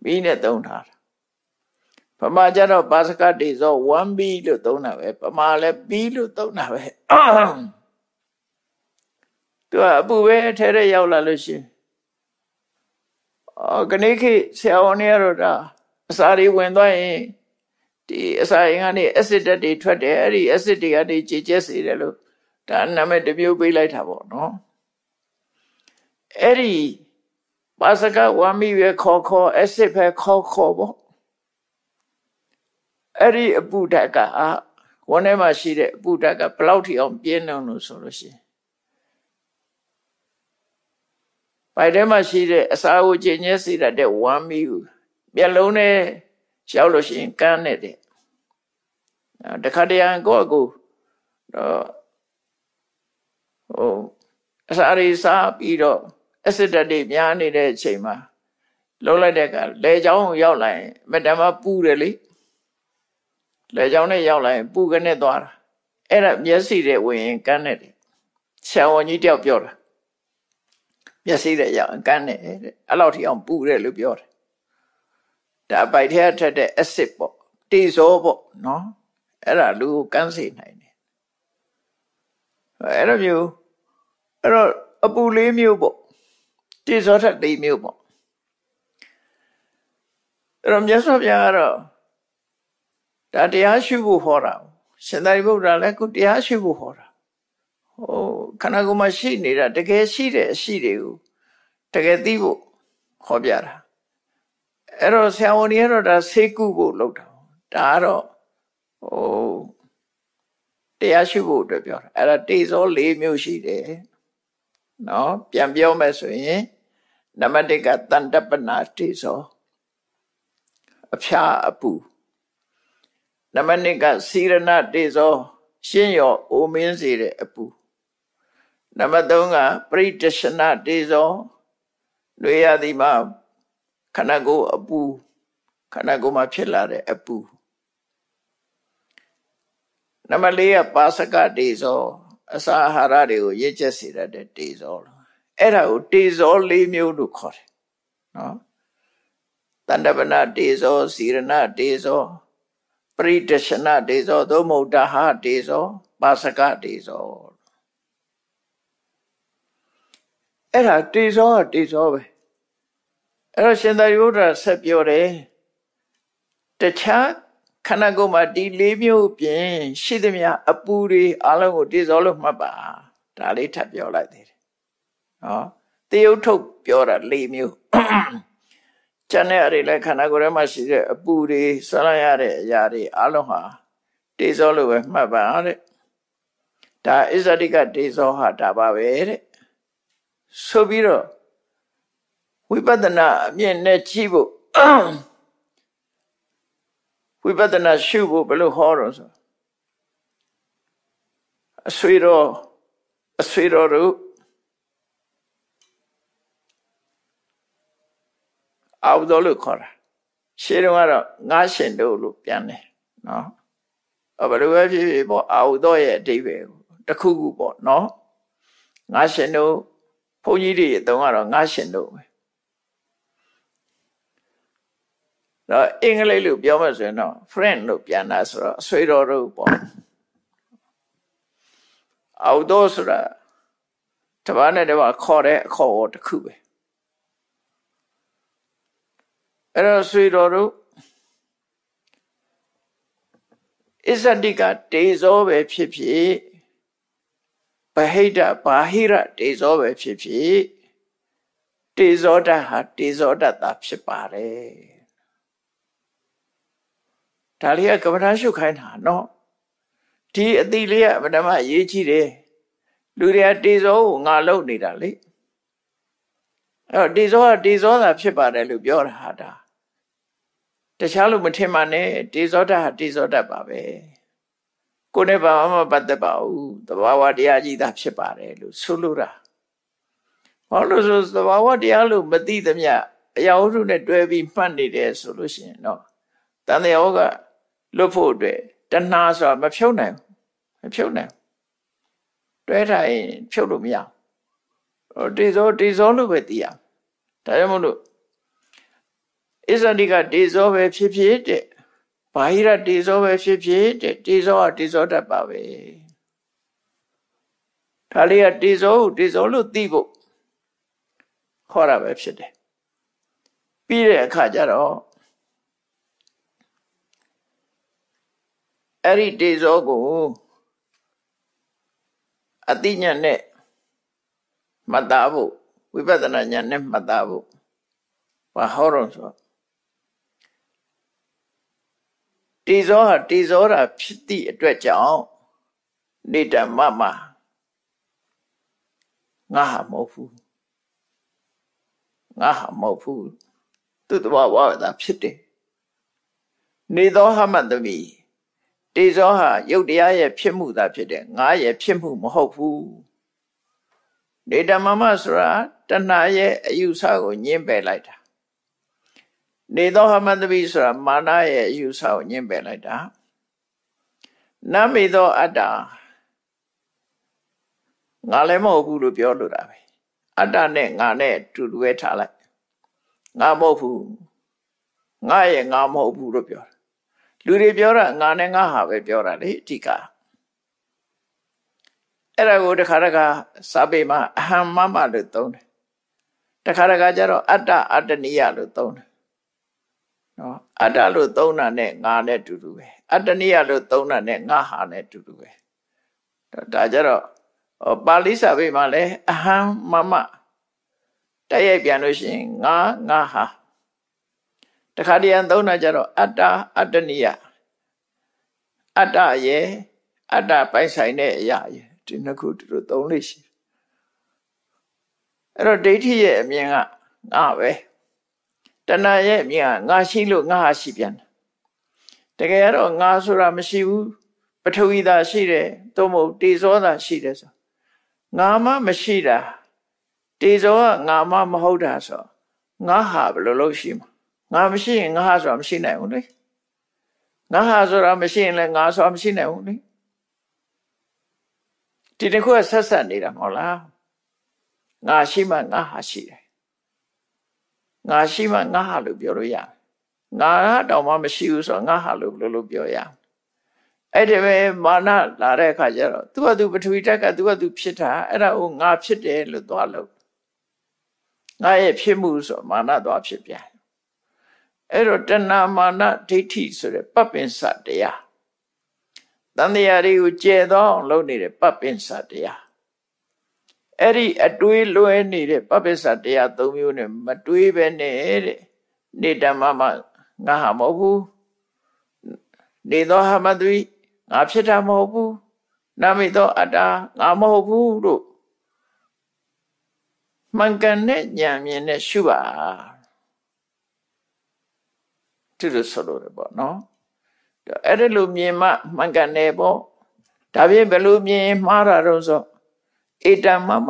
မီးနဲ့သုံးထားတာပမာကျတော့ပါစကတိဇော1 b လို့သုံးတာပဲပမာလည်း b လို့သုံးတာပဲသူကအပူပဲထဲထဲရောက်လာလို့ရှိရင်အော်ခဏခေဆရာဝန်တွေကတော့ဒါအစာတွေဝင်သွားရင် ဒီအစာရင်ကနေ acid ဓာတ်တွေထွက်တယ်အဲ့ဒီ acid တွေကနေကြည်ကျက်စေတယ်လို့ဒါနာမည်တစ်မျိုးပေးလိုက်တာပေါ့နော်အဲ့ဒီပါစကဝါမီပဲခေါ်ခေါ် acid ပဲခေါ်ခေါ်ပေါ့အဲ့ဒီအပူဓာတ်ကဝန်းထဲမှာရှိတဲ့အပူဓာတ်ကဘယ်လောက်ထိအောင်ပြင်းနေလို့ဆိုလို့ရှိရင်ပိုက်ထဲမှာရှိတဲ့အစာကိုကျင်ညက်စေတတ်တဲ့ဝမ်းမီကိုမျက်လုံးနဲ့ ရောက်လို့ရှိရင်ကန်းနဲ့တဲ့တခါတရံကိုယ့်အကူတော့ဟိုအစာတွေစားပြီးတော့အစစ်တက်တွေများနေတဲ့အချိန်မှာလုံးလိုက်တဲ့ကလေချောင်းကိုရောက်လာရင်မတမပူတယ်လေလေချောင်းနဲ့ရောက်လာရင်ပူကနေသွားတာအဲ့ဒါမျက်စိတွေဝင်ရင်ကန်းနဲ့တယ်ဆရာဝန်ကြီးတယောက်ပြောတာမျက်စိတွေရောက်ကန်းနဲ့တဲ့အဲ့လောက်ထိအောင်ပူတယ်လို့ပြောတယ် ဒါပိုက်ထဲထက်တဲ့ acid ပေါ့တေဇောပေါ့နော်အဲ့ဒါလူကိုကန်းစေနိုင်တယ်အဲ့လိုမျိုးအဲ့တော့အပူလေးမျိုးပေါ့တေဇောထက်လေးမျိုးပေါ့အဲ့တော့မြတ်စွာဘုရားကတော့ဒါတရားရှိဖို့ဟောတာရှင်သာရိပုတ္တရာလည်းကိုတရားရှိဖို့ဟောတာဟိုခန္ဓာကိုယ်မှာရှိနေတာတကယ်ရှိတဲ့အရှိတွေကိုတကယ်သိဖို့ဟောပြတာ အဲ့တော့ဆရာဝန်ကြီးကတော့ဒါဆေးကုဖို့လုပ်တာဒါကတော့ဟိုတရားရှိဖို့အတွက်ပြောတာအဲ့ဒါတေဇော၄မျိုးရှိတယ်နော်ပြန်ပြောမယ်ဆိုရင်နံပါတ်1ကတန်တပနာတေဇောအဖျားအပူနံပါတ်2ကစီရဏတေဇောရှင်းရောအိုမင်းစေတဲ့အပူနံပါတ်3ကပရိတရှနတေဇောလွေရသည်မှာ ခန္ဓာကိုယ်အပူခန္ဓာကိုယ်မှာဖြစ်လာတဲ့အပူနံပါတ်4ကပါစကတေဇောအစာအာဟာရတွေကိုရည်ချက်စေတတ်တဲ့တေဇောအဲ့ဒါကိုတေဇော၄မျိုးလို့ခေါ်တယ်နော်တန္တပနာတေဇောစီရဏတေဇောပရိတရှနတေဇောသို့မဟုတ်တဟတေဇောပါစကတေဇောအဲ့ဒါတေဇောကတေဇောပဲ အဲ့တော့ရှင်သာရိပုတ္တရာဆက်ပြောတယ်တခြားခန္ဓာကိုယ်မှာဒီလေးမျိုးပြင်ရှိသမျှအပူတွေအလုံးကိုတေဇောလို့မှတ်ပါဒါလေးထပ်ပြောလိုက်သေးတယ်နော်တေယုတ်ထုတ်ပြောတာလေးမျိုးကျန်တဲ့အရာလည်းခန္ဓာကိုယ်ထဲမှာရှိတဲ့အပူတွေဆွမ်းလိုက်ရတဲ့အရာတွေအလုံးဟာတေဇောလို့ပဲမှတ်ပါတဲ့ဒါအစ္ဆတိကတေဇောဟာဒါပါပဲတဲ့ဆိုပြီးတော့ ဝိပဿနာအမြင်နဲ့ကြည့်ဖို့ဝိပဿနာရှုဖို့ဘယ်လိုဟောတော့ဆိုအဆွေတော်အဆွေတော်တို့အာဟုသောလို့ခေါ်တာရှင်းတော့ကတော့ငါရှင်တို့လို့ပြန်တယ်နော်အဘယ်လိုပဲဖြစ်ဖြစ်ပေါ့အာဟုသောရဲ့အတိပ္ပယ်တစ်ခုခုပေါ့နော်ငါရှင်တို့ဘုန်းကြီးတွေအတုံးကတော့ငါရှင်တို့ပဲ တော့အင်္ဂလိပ်လို့ပြောမှဆိုရင်တော့ friend လို့ပြန်တာဆိုတော့အဆွေတော်တို့ပေါ့အောက်တော့ဆိုတာတပားနဲ့တပားခေါ်တဲ့အခေါ်ဝတစ်ခုပဲအဲ့တော့ဆွေတော်တို့အစ္ဆတိကတေဇောပဲဖြစ်ဖြစ်ဗဟိတဘာဟိရတေဇောပဲဖြစ်ဖြစ်တေဇောတဟာတေဇောတတာဖြစ်ပါတယ် ဒါလေးကကမ္ဘာရှုခိုင်းတာနော်ဒီအတိလေးကဗဒမရေးကြည့်တယ်လူတွေကတေဇောကိုငါလုံနေတာလေအဲ့တော့တေဇောကတေဇောသာဖြစ်ပါတယ်လို့ပြောတာဟာဒါတခြားလို့မထင်ပါနဲ့တေဇောတဟာတေဇောတပါပဲကိုယ်နဲ့ဘာမှမပတ်သက်ပါဘူးသဘာဝတရားကြီးသာဖြစ်ပါတယ်လို့ဆိုလိုတာဘာလို့ဆိုသဘာဝတရားလို့မသိသမျှအရာဝတ္ထုနဲ့တွဲပြီးမှတ်နေတယ်ဆိုလို့ရှိရင်တော့တန်တရားက လွတ်ဖို့အတွက်တဏှာဆိုတာမဖြုတ်နိုင်မဖြုတ်နိုင်တွဲထားရင်ဖြုတ်လို့မရဘူးတေဇောတေဇောလို့ပဲသိရဒါကြောင့်မို့လို့အစ္ဆန္တိကတေဇောပဲဖြစ်ဖြစ်တဲ့ဘာဟိရတေဇောပဲဖြစ်ဖြစ်တဲ့တေဇောကတေဇောတတ်ပါပဲဒါလေးကတေဇောကိုတေဇောလို့သိဖို့ခေါ်တာပဲဖြစ်တယ်ပြီးတဲ့အခါကျတော့ အဲ့ဒီတေဇောကိုအတိညာနဲ့မှတ်သားဖို့ဝိပဿနာဉာဏ်နဲ့မှတ်သားဖို့ဘာဟောတော့ဆိုတေဇောဟာတေဇောတာဖြစ်သည့်အတွက်ကြောင့်နေတမမငါဟာမဟုတ်ဘူးငါဟာမဟုတ်ဘူးသူ့တဘာဝတာဖြစ်တယ်နေသောဟမတ်သမီး တေဇောဟာယုတ်တရားရဲ့ဖြစ်မှုသာဖြစ်တယ်ငါရဲ့ဖြစ်မှုမဟုတ်ဘူးနေတမမဆိုတာတဏှာရဲ့အယူဆကိုညှင်းပယ်လိုက်တာနေသောဟမတပိဆိုတာမာနရဲ့အယူဆကိုညှင်းပယ်လိုက်တာနမေသောအတ္တငါလည်းမဟုတ်ဘူးလို့ပြောလို့တာပဲအတ္တနဲ့ငါနဲ့တူတူပဲထားလိုက်ငါမဟုတ်ဘူးငါရဲ့ငါမဟုတ်ဘူးလို့ပြော လူတွေပြောတာငါနဲ့ငါဟာပဲပြောတာလေအဓိကအဲ့ဒါကိုတခါတခါစာပေမှာအဟံမမလို့သုံးတယ်တခါတခါကျတော့အတ္တအတ္တနိယလို့သုံးတယ်နော်အတ္တလို့သုံးတာနဲ့ငါနဲ့တူတူပဲအတ္တနိယလို့သုံးတာနဲ့ငါဟာနဲ့တူတူပဲဒါကြတော့ပါဠိစာပေမှာလည်းအဟံမမတိုက်ရိုက်ပြန်လို့ရှိရင်ငါငါဟာ တခါတည်းသုံးတာကြတော့အတ္တအတ္တနိယအတ္တရဲ့အတ္တပိုင်ဆိုင်တဲ့အရာရဲ့ဒီနှစ်ခုတူတူသုံးလို့ရှိအဲ့တော့ဒိဋ္ဌိရဲ့အမြင်ကငါပဲတဏှာရဲ့အမြင်ကငါရှိလို့ငါဟာရှိပြန်တယ်တကယ်တော့ငါဆိုတာမရှိဘူးပထဝီသာရှိတယ်သို့မဟုတ်တေဇောသာရှိတယ်ဆိုငါမှမရှိတာတေဇောကငါမှမဟုတ်တာဆိုငါဟာဘယ်လိုလုပ်ရှိမှာ ငါမရှိရင်ငါဟာဆိုတာမရှိနိုင်ဘူးလေငါဟာဆိုတာမရှိရင်လည်းငါဆိုတာမရှိနိုင်ဘူးလေဒီတစ်ခုကဆက်ဆက်နေတာမဟုတ်လားငါရှိမှငါဟာရှိတယ်ငါရှိမှငါဟာလို့ပြောလို့ရတယ်ငါတော့မှမရှိဘူးဆိုတော့ငါဟာလို့ဘယ်လိုလုပ်ပြောရအဲ့ဒီပဲမာနလာတဲ့အခါကျတော့သူကသူပထဝီတက်ကသူကသူဖြစ်တာအဲ့ဒါကိုငါဖြစ်တယ်လို့သွားလို့ငါရဲ့ဖြစ်မှုဆိုမာနသွားဖြစ်ပြန် အဲ့တော့တဏမာနဒိဋ္ဌိဆိုတဲ့ပပင်စတရားတန်တရားတွေကိုကျဲသောအောင်လုပ်နေတဲ့ပပင်စတရားအဲ့ဒီအတွေးလွဲနေတဲ့ပပိစ္ဆတရား၃မျိုးနဲ့မတွေးပဲနဲ့တဲ့နေတမမငါဟာမဟုတ်ဘူးနေသောဟမသွိငါဖြစ်တာမဟုတ်ဘူးနာမိသောအတ္တငါမဟုတ်ဘူးလို့မှန်ကန်တဲ့ဉာဏ်မြင်နဲ့ရှုပါ သူတို့ဆိုလို့ပေါ့နော်အဲ့ဒါလိုမြင်မှမှန်ကန်တယ်ပေါ့ဒါပြင်ဘယ်လိုမြင်မှားတာတော့ဆိုဧတံမမ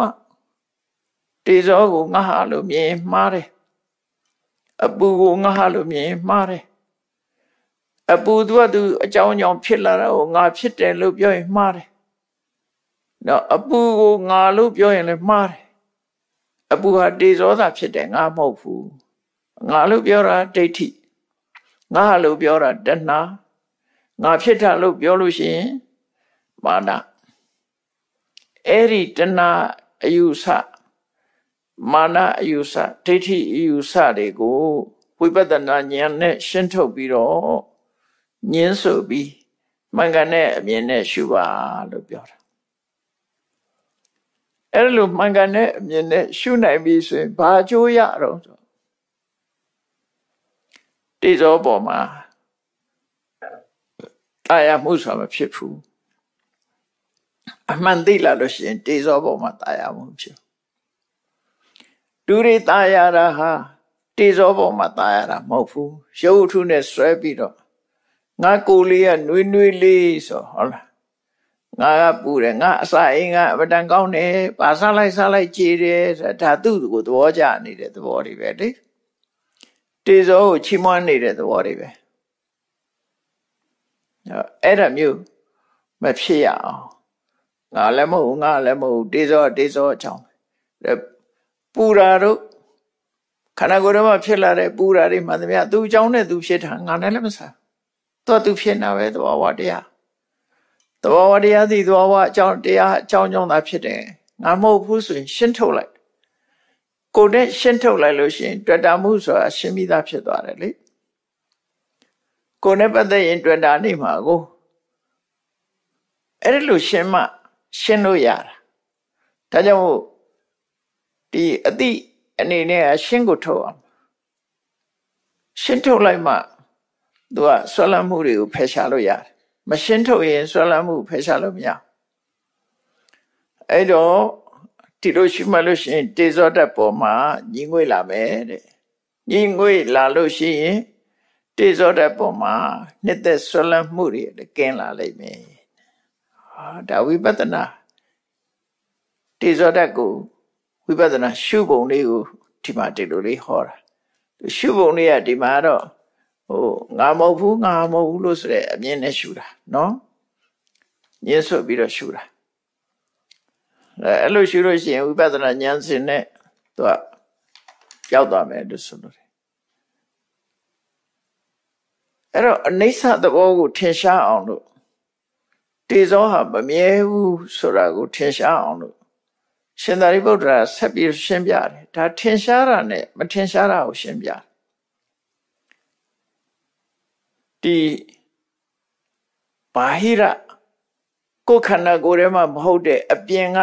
တေဇောကိုငါဟာလို့မြင်မှားတယ်အပူကိုငါဟာလို့မြင်မှားတယ်အပူသူကသူအကြောင်းကြောင့်ဖြစ်လာတာကိုငါဖြစ်တယ်လို့ပြောရင်မှားတယ်နော်အပူကိုငါလို့ပြောရင်လည်းမှားတယ်အပူဟာတေဇောသာဖြစ်တယ်ငါမဟုတ်ဘူးငါလို့ပြောတာဒိဋ္ဌိ ငါလို့ပြောတာတဏှာငါဖြစ်တာလို့ပြောလို့ရှိရင်မာနအဲ့ဒီတဏှာအယူဆမာနအယူဆဒိဋ္ဌိအယူဆတွေကိုဝိပဿနာဉာဏ်နဲ့ရှင်းထုတ်ပြီးတော့ညင်းဆိုပြီးမှန်ကန်တဲ့အမြင်နဲ့ရှုပါလို့ပြောတာအဲ့လိုမှန်ကန်တဲ့အမြင်နဲ့ရှုနိုင်ပြီဆိုရင်ဘာအကျိုးရတော့ဆို တိဇောပေါ်မှာတာယာမှုဆိုတာမဖြစ်ဘူးအမှန်သိလာလို့ရှိရင်တေဇောပေါ်မှာတာယာမှုဖြစ်လူတွေတာယာတာဟာတေဇောပေါ်မှာတာယာတာမဟုတ်ဘူးရုပ်ထုနဲ့ဆွဲပြီးတော့ငါကိုယ်လေးကနှွေးနှွေးလေးဆိုဟုတ်လားငါကပူတယ်ငါအစာအိမ်ကအမတန်ကောင်းတယ်ပါစားလိုက်စားလိုက်ကြည်တယ်ဒါသူ့ကိုသဘောကျနေတဲ့သဘောတွေပဲလေ တေဇောကိုချီးမွမ်းနေတဲ့သဘောတွေပဲအဲ့ဒါမျိုးမဖြစ်ရအောင်ငါလည်းမဟုတ်ငါလည်းမဟုတ်တေဇောတေဇောအကြောင်းပူရာတို့ခန္ဓာကိုယ်ထဲမှာဖြစ်လာတဲ့ပူရာတွေမှန်သမျှသူ့အကြောင်းနဲ့သူဖြစ်တာငါနဲ့လည်းမဆိုင်တော့သူဖြစ်နေပဲသဘောဝတရားသဘောဝတရားသည်သဘောဝအကြောင်းတရားအကြောင်းကြောင့်သာဖြစ်တယ်ငါမဟုတ်ဘူးဆိုရင်ရှင်းထုတ်လိုက် ကိုယ်နဲ့ရှင်းထုတ်လိုက်လို့ရှိရင်တွေ့တာမှုဆိုတာရှင်းပြီးသားဖြစ်သွားတယ်လေကိုယ်နဲ့ပတ်သက်ရင်တွေ့တာနေမှာကိုအဲ့ဒါလို့ရှင်းမှရှင်းလို့ရတာဒါကြောင့်မို့ဒီအတိအနေနဲ့ရှင်းကိုထုတ်အောင်ရှင်းထုတ်လိုက်မှသူကဆွဲလန်းမှုတွေကိုဖယ်ရှားလို့ရတယ်မရှင်းထုတ်ရင်ဆွဲလန်းမှုဖယ်ရှားလို့မရအဲ့တော့ ဒီလိုရှိမှလို့ရှိရင်တေဇောတက်ပေါ်မှာညီငွေလာမယ်တဲ့ညီငွေလာလို့ရှိရင်တေဇောတက်ပေါ်မှာနှစ်သက်ဆွဲလန်းမှုတွေလည်းကင်းလာလိမ့်မယ်ဟာဒါဝိပဿနာတေဇောတက်ကိုဝိပဿနာရှုပုံလေးကိုဒီမှာဒီလိုလေးဟောတာရှုပုံလေးကဒီမှာတော့ဟိုငါမဟုတ်ဘူးငါမဟုတ်ဘူးလို့ဆိုတဲ့အမြင်နဲ့ရှုတာနော်ညှင်းဆွတ်ပြီးတော့ရှုတာ အဲအဲ့လိုရှုလို့ရှိရင်ဝိပဿနာဉာဏ်စဉ်နဲ့သူကကြောက်သွားမယ်လို့ဆိုလို့အဲ့တော့အနိစ္စသဘောကိုထင်ရှားအောင်လို့တေဇောဟာမမြဲဘူးဆိုတာကိုထင်ရှားအောင်လို့ရှင်သာရိပုတ္တရာဆက်ပြီးရှင်းပြတယ်ဒါထင်ရှားတာနဲ့မထင်ရှားတာကိုရှင်းပြဒီဘာဟိရကိုယ်ခန္ဓာကိုယ်ထဲမှာမဟုတ်တဲ့အပြင်က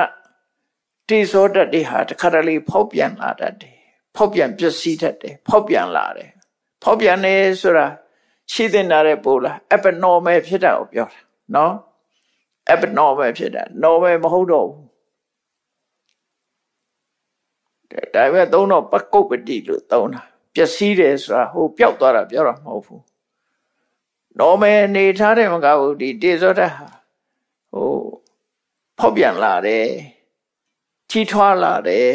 တိဇောတတ်တွေဟာတခါတလေဖောက်ပြန်လာတတ်တယ်ဖောက်ပြန်ပျက်စီးတတ်တယ်ဖောက်ပြန်လာတယ်ဖောက်ပြန်နေဆိုတာရှိတဲ့နာတဲ့ပို့လား abnormal ဖြစ်တာကိုပြောတာနော် abnormal ဖြစ်တာ normal မဟုတ်တော့ဘူးဒါပေမဲ့သုံးတော့ပကုတ်ပတိလို့သုံးတာပျက်စီးတယ်ဆိုတာဟိုပျောက်သွားတာပြောတာမဟုတ်ဘူး normal နေထားတယ်မကဘူးဒီတေဇောတဟာဟိုဖောက်ပြန်လာတယ် ကြီးထွားလာတယ်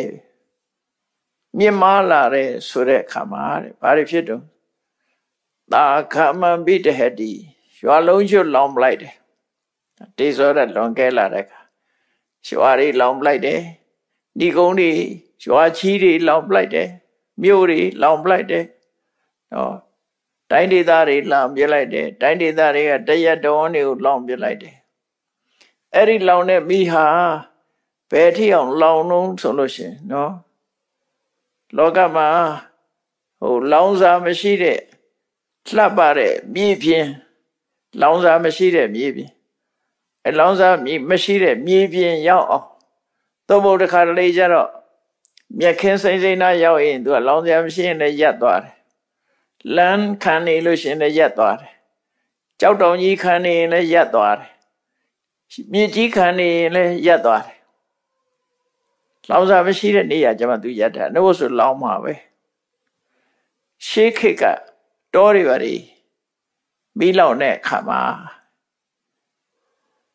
မြင့်မားလာတယ်ဆိုတဲ့အခါမှာတဲ့ဘာတွေဖြစ်တော့သာခမံပိတဟတိရွာလုံးကျွတ်လောင်ပလိုက်တယ်တေဇောရလွန်ကဲလာတဲ့အခါရွာတွေလောင်ပလိုက်တယ်ဒီကုန်းတွေရွာချီးတွေလောင်ပလိုက်တယ်မြို့တွေလောင်ပလိုက်တယ်ဟောတိုင်းဒေသတွေလောင်ပြလိုက်တယ်တိုင်းဒေသတွေကတရက်တော်တွေကိုလောင်ပြလိုက်တယ်အဲ့ဒီလောင်တဲ့မိဟာ ဘယ်ထိအောင်လောင်လုံးဆိုလို့ရှင်နော်လောကမှာဟိုလောင်စာမရှိတဲ့လှပတဲ့မြေပြင်လောင်စာမရှိတဲ့မြေပြင်အဲလောင်စာမြေမရှိတဲ့မြေပြင်ရောက်အောင်သို့မဟုတ်တစ်ခါတလေကျတော့မြက်ခင်းစိမ့်စိမ့်နာရောက်ရင်သူကလောင်စာမရှိရင်လည်းရက်သွားတယ်လမ်းခံနေလို့ရှင်လည်းရက်သွားတယ်ကြောက်တောင်ကြီးခံနေရင်လည်းရက်သွားတယ်မြေကြီးခံနေရင်လည်းရက်သွားတယ် လောင်စာမရှိတဲ့နေရာကျမှသူရက်တာနှုတ်ဆိုလောင်မှာပဲရှေးခေတ်ကတောတွေပါတွေမီးလောင်တဲ့အခါမှာ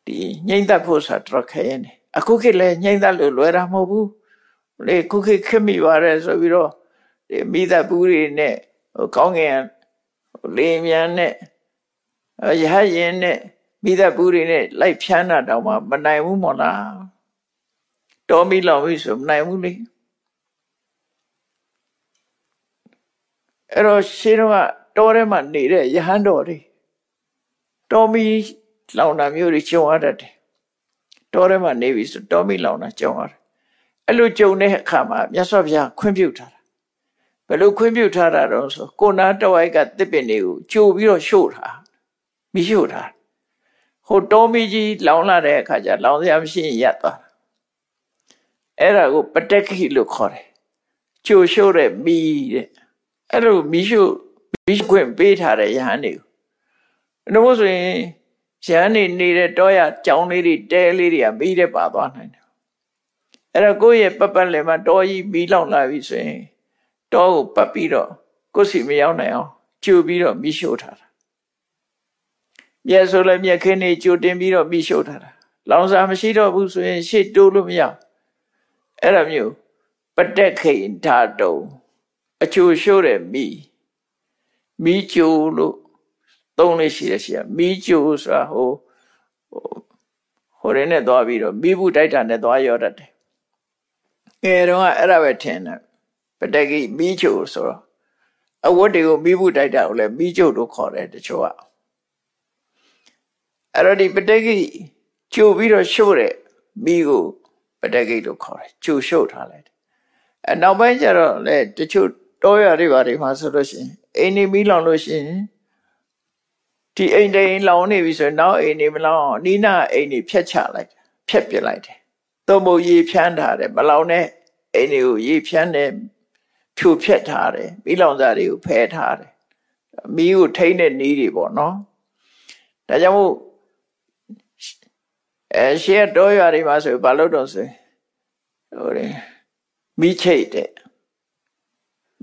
ဒီငိမ့်သက်ဖို့ဆိုတာတော်ခဲနေအခုခေတ်လည်းငိမ့်သက်လို့လွယ်တာမဟုတ်ဘူးလေခုခေတ်ခက်မိပါတယ်ဆိုပြီးတော့ဒီမိသက်ဘူးတွေနဲ့ဟိုကောင်းငင်လေမြန်နဲ့ရဟရင်နဲ့မိသက်ဘူးတွေနဲ့လိုက်ဖြန်းတာတောင်မှမနိုင်ဘူးမို့လား တော်မီလောင်ပြီဆိုမနိုင်ဘူးလေအဲ့တော့ရှင်းတော့တောထဲမှာနေတဲ့ယဟန်တော်တွေတော်မီလောင်တာမျိုးတွေကြုံရတတ်တယ်တောထဲမှာနေပြီဆိုတော်မီလောင်တာကြုံရတယ်အဲ့လိုကြုံတဲ့အခါမှာမြတ်စွာဘုရားခွင့်ပြုထားတာဘယ်လိုခွင့်ပြုထားတာတော့ဆိုကိုနာတဝိုက်ကတစ်ပင်တွေကိုကြိုပြီးတော့ရှို့တာမိရှို့တာဟိုတောမီကြီးလောင်လာတဲ့အခါကျလောင်စရာမရှိရင်ရပ်သွား အဲ့ဒါကိုပတက်ခိလို့ခေါ်တယ်ကြိုရှို့တဲ့မီးတဲ့အဲ့လိုမီးရှို့မီးခွင့်ပေးထားတဲ့ယဟန်တွေကိုအဲ့လိုဆိုရင်ယဟန်နေနေတဲ့တောရကြောင်းလေးတွေတဲလေးတွေကမီးတဲ့ပါသွားနိုင်တယ်အဲ့တော့ကိုယ့်ရဲ့ပတ်ပတ်လည်မှာတောကြီးမီးလောင်လာပြီဆိုရင်တောကိုပတ်ပြီးတော့ကိုယ်စီမရောက်နိုင်အောင်ကြိုပြီးတော့မီးရှို့ထားတာမြက်ဆိုလည်းမြက်ခင်းနေကြိုတင်ပြီးတော့မီးရှို့ထားတာလောင်စာမရှိတော့ဘူးဆိုရင်ရှေ့တိုးလို့မရ အဲ့ဒါမျိုးပတက်ခိန်ဓာတုံအချိုရှိုးတဲ့မိမိကျိုးလို့သုံးလေးရှိတယ်ရှိရမိကျိုးဆိုတာဟိုဟိုရင်းနဲ့သွားပြီးတော့မိဘူးတိုက်တာနဲ့သွားရောတတ်တယ်ငယ်တော့အဲ့ဒါပဲထင်တယ်ပတက်ခိမိကျိုးဆိုတော့အဝတ်တွေကိုမိဘူးတိုက်တာကိုလည်းမိကျိုးလို့ခေါ်တယ်တချို့ကအဲ့တော့ဒီပတက်ခိကျိုးပြီးတော့ရှို့တဲ့မိကိုပ တက်ခိလို့ခေါ်တယ်ကျိုးရှို့ထားလိုက်တယ်အနောက်ပိုင်းကျတော့လေတချို့တောရတွေပါတွေမှာဆိုလို့ရှိရင်အိမ်နေမီးလောင်လို့ရှိရင်ဒီအိမ်တိန်လောင်နေပြီဆိုရင်နောက်အိမ်နေမလောင်အောင်နီးနာအိမ်နေဖြတ်ချလိုက်ဖြတ်ပစ်လိုက်တယ်။သို့မဟုတ်ရေဖြန်းထားတယ်မလောင်တဲ့အိမ်တွေကိုရေဖြန်းတယ်ဖြူဖြတ်ထားတယ်မီးလောင်စာတွေကိုဖယ်ထားတယ်။မီးကိုထိန်းတဲ့နီးတွေပေါ့နော်။ဒါကြောင့်မို့ အဲရှေ့တော့ရွာတွေမှာဆိုဘာလို့တော့ဆိုဟိုလေမိချိတ်တဲ့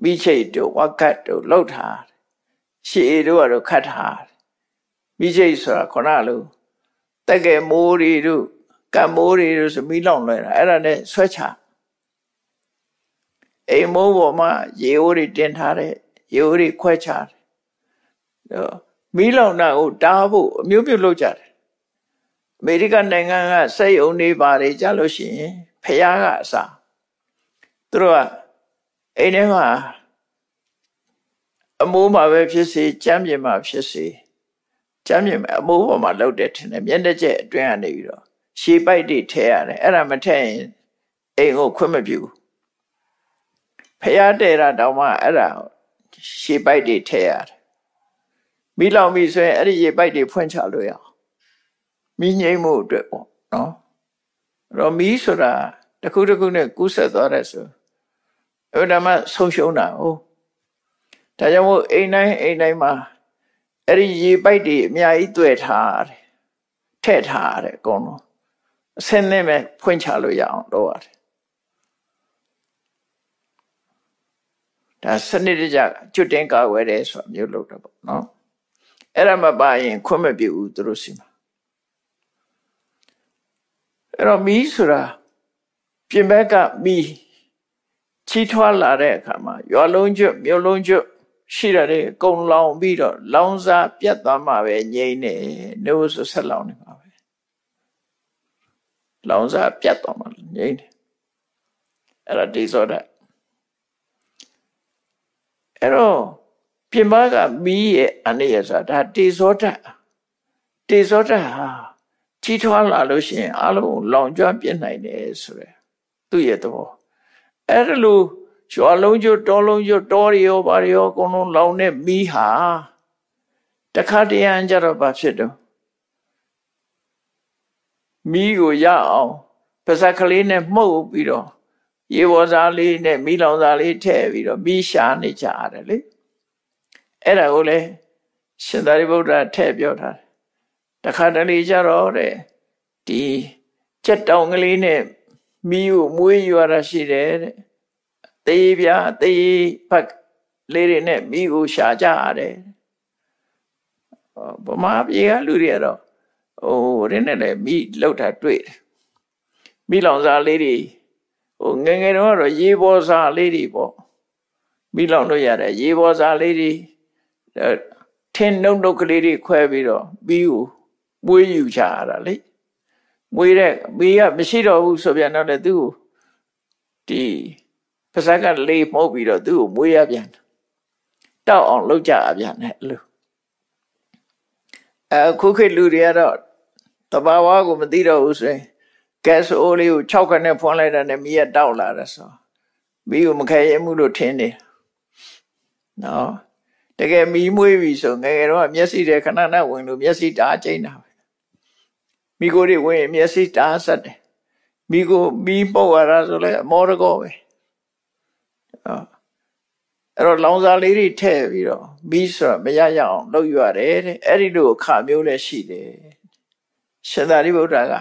မိချိတ်တို့ဝက်ကတ်တို့လှုပ်ထားရှေတို့ကတော့ခတ်ထားမိချိတ်ဆိုတာခொနလိုတက်ကဲမိုးတွေတို့ကံမိုးတွေတို့ဆိုမိလောင်လွယ်တာအဲ့ဒါနဲ့ဆွဲချအိမ်မိုးပေါ်မှာရေအိုးတွေတင်ထားတဲ့ရေအိုးတွေခွဲချတယ်မိလောင်တာကိုတားဖို့အမျိုးမျိုးလုပ်ကြတယ်အ မေရိကန်နိုင်ငံကစိတ်အုံနေပါတယ်ကြလို့ရှိရင်ဖះကအစားသူတို့ကအိမ်ထဲမှာအမိုးမှာပဲဖြစ်စေကြမ်းပြင်မှာဖြစ်စေကြမ်းပြင်မှာအမိုးပေါ်မှာလှုပ်တယ်ထင်တယ်မျက်နှာကျက်အတွင်းကနေပြီးတော့ရှေးပိုက်တွေထဲရတယ်အဲ့ဒါမထည့်ရင်အိမ်ကိုခွင့်မပြုဖျားတယ်တာတောင်မှအဲ့ဒါရှေးပိုက်တွေထဲရတယ်မိလောင်ပြီဆိုရင်အဲ့ဒီရေပိုက်တွေဖွင့်ချလို့ရအောင် မိငိမ့်မှုအတွက်ပေါ့နော်အဲ့တော့မီးဆိုတာတစ်ခုတစ်ခုနဲ့ကူးဆက်သွားတဲ့ဆိုအဲ့ဒါမှဆုံးရှုံးတာဟုတ်ဒါကြောင့်မို့အိမ်တိုင်းအိမ်တိုင်းမှာအဲ့ဒီရေပိုက်တွေအများကြီးတွေ့ထားတယ်ထည့်ထားတယ်အကုန်လုံးအစင်းနဲ့ပဲဖွင့်ချလို့ရအောင်လုပ်ရတယ်ဒါစနစ်တကျကျွတ်တင်ကာဝယ်တယ်ဆိုတာမျိုးလုပ်တော့ပေါ့နော်အဲ့ဒါမပါရင်ခွင့်မပြုဘူးသူတို့စီမှာ အဲ့တော့မီးဆိုတာပြင်ဘက်ကမီးချီထွားလာတဲ့အခါမှာရွာလုံးကျွတ်မြို့လုံးကျွတ်ရှိရတယ်ကုံလောင်ပြီးတော့လောင်စာပြတ်သွားမှပဲငြိမ့်နေနိုးဆိုဆက်လောင်နေမှာပဲလောင်စာပြတ်သွားမှငြိမ့်တယ်အဲ့ဒါဒီဆိုတဲ့အဲ့တော့ပြင်ပကမီးရဲ့အနေရဆိုတာဒါတေဇောတတေဇောတဟာ ကြီးထွားလာလို့ရှိရင်အလုံးလောင်ကျွမ်းပြစ်နိုင်တယ်ဆိုရယ်သူ့ရဲ့သဘောအဲ့ဒါလို့ရွာလုံးကျွတ်တောလုံးကျွတ်တောတွေရောဘာတွေရောအကုန်လုံးလောင်တဲ့မီးဟာတခါတရံကြတော့ဘာဖြစ်တော့မီးကိုရအောင်ပါဇက်ကလေးနဲ့မှုတ်ပြီးတော့ရေပေါ်စားလေးနဲ့မီးလောင်စားလေးထည့်ပြီးတော့မီးရှာနေကြရတယ်လေအဲ့ဒါကိုလေရှင်သာရိပုတ္တရာထည့်ပြောထားတယ် တခါတလေကြတော့တဲ့ဒီကြက်တောင်ကလေးနဲ့မီးကိုမွေးယူရတာရှိတယ်တဲ့သေးပြသေးဖက်လေးတွေနဲ့မိကိုရှာကြရတယ်ဗမာပြည်ကလူတွေကတော့ဟိုရင်းနဲ့လည်းမိလောက်တာတွေ့တယ်မိလောင်စားလေးတွေဟိုငငယ်တော့ကတော့ရေပေါ်စားလေးတွေပေါ့မိလောင်လို့ရတယ်ရေပေါ်စားလေးတွေထင်းနှုတ်နှုတ်ကလေးတွေခွဲပြီးတော့ပြီးကို မွေးယူချရတာလေမွေးတဲ့မိကမရှိတော့ဘူးဆိုပြန်တော့လေသူ့ကိုဒီပါဇက်ကလေးမှုတ်ပြီးတော့သူ့ကိုမွေးရပြန်တောက်အောင်လုပ်ကြရပြန်တယ်အဲ့လိုအခုခေတ်လူတွေကတော့တဘာဝကိုမသိတော့ဘူးဆိုရင်ကက်ဆိုလေးကို6ခနဲ့ဖွင့်လိုက်တာနဲ့မိရတောက်လာတယ်ဆိုမိကိုမခဲရမှုလို့ထင်တယ်နော်တကယ်မီးမွေးပြီဆိုငယ်ငယ်တော့မျက်စိတွေခဏခဏဝင်လို့မျက်စိတားကျိန်းတာပဲ မိကိုတွေဝင်မျက်စိတားဆက်တယ်မိကိုမီးပုတ်ရတာဆိုလဲအမောတကောပဲအဲ့တော့လောင်စာလေးတွေထည့်ပြီးတော့မီးဆိုမရရအောင်လုပ်ရတယ်တဲ့အဲ့ဒီလိုအခမျိုးလည်းရှိတယ်ရှင်သာရိပုတ္တရာက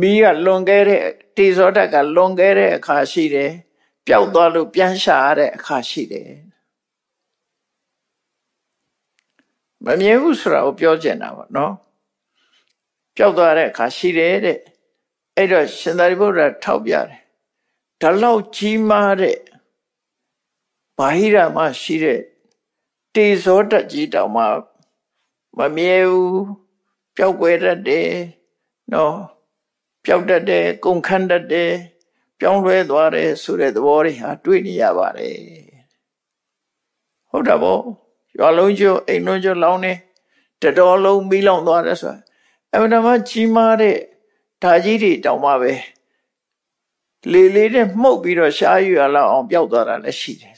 မီးကလွန်ခဲ့တဲ့တေဇောဓာတ်ကလွန်ခဲ့တဲ့အခါရှိတယ်ပျောက်သွားလို့ပြန်ရှာရတဲ့အခါရှိတယ်မမြင်ဘူးဆိုတာကိုပြောချင်တာပေါ့နော် ပျောက်သွားတဲ့အခါရှိတယ်တဲ့အဲ့တော့ရှင်သာရိပုတ္တရာထောက်ပြတယ်ဒါလောက်ကြီးမားတဲ့ဘာဟိရမှာရှိတဲ့တေဇောတကြီးတောင်မှမမြဲဘူးပျောက်ွယ်တတ်တယ်နော်ပျောက်တတ်တယ်ကုန်ခန်းတတ်တယ်ပြောင်းလဲသွားတယ်ဆိုတဲ့သဘောတွေဟာတွေ့နေရပါတယ်ဟုတ်တာပေါ့ရွာလုံးကျွအိမ်လုံးကျွလောင်းနေတတော်လုံးမီးလောင်သွားတယ်ဆိုတာ အမှန်တမ်းကြီးမားတဲ့ဓာကြီးတွေတောင်မှပဲလေလေးနဲ့မှုတ်ပြီးတော့ရှားယူရလောက်အောင်ပျောက်သွားတာလည်းရှိတယ်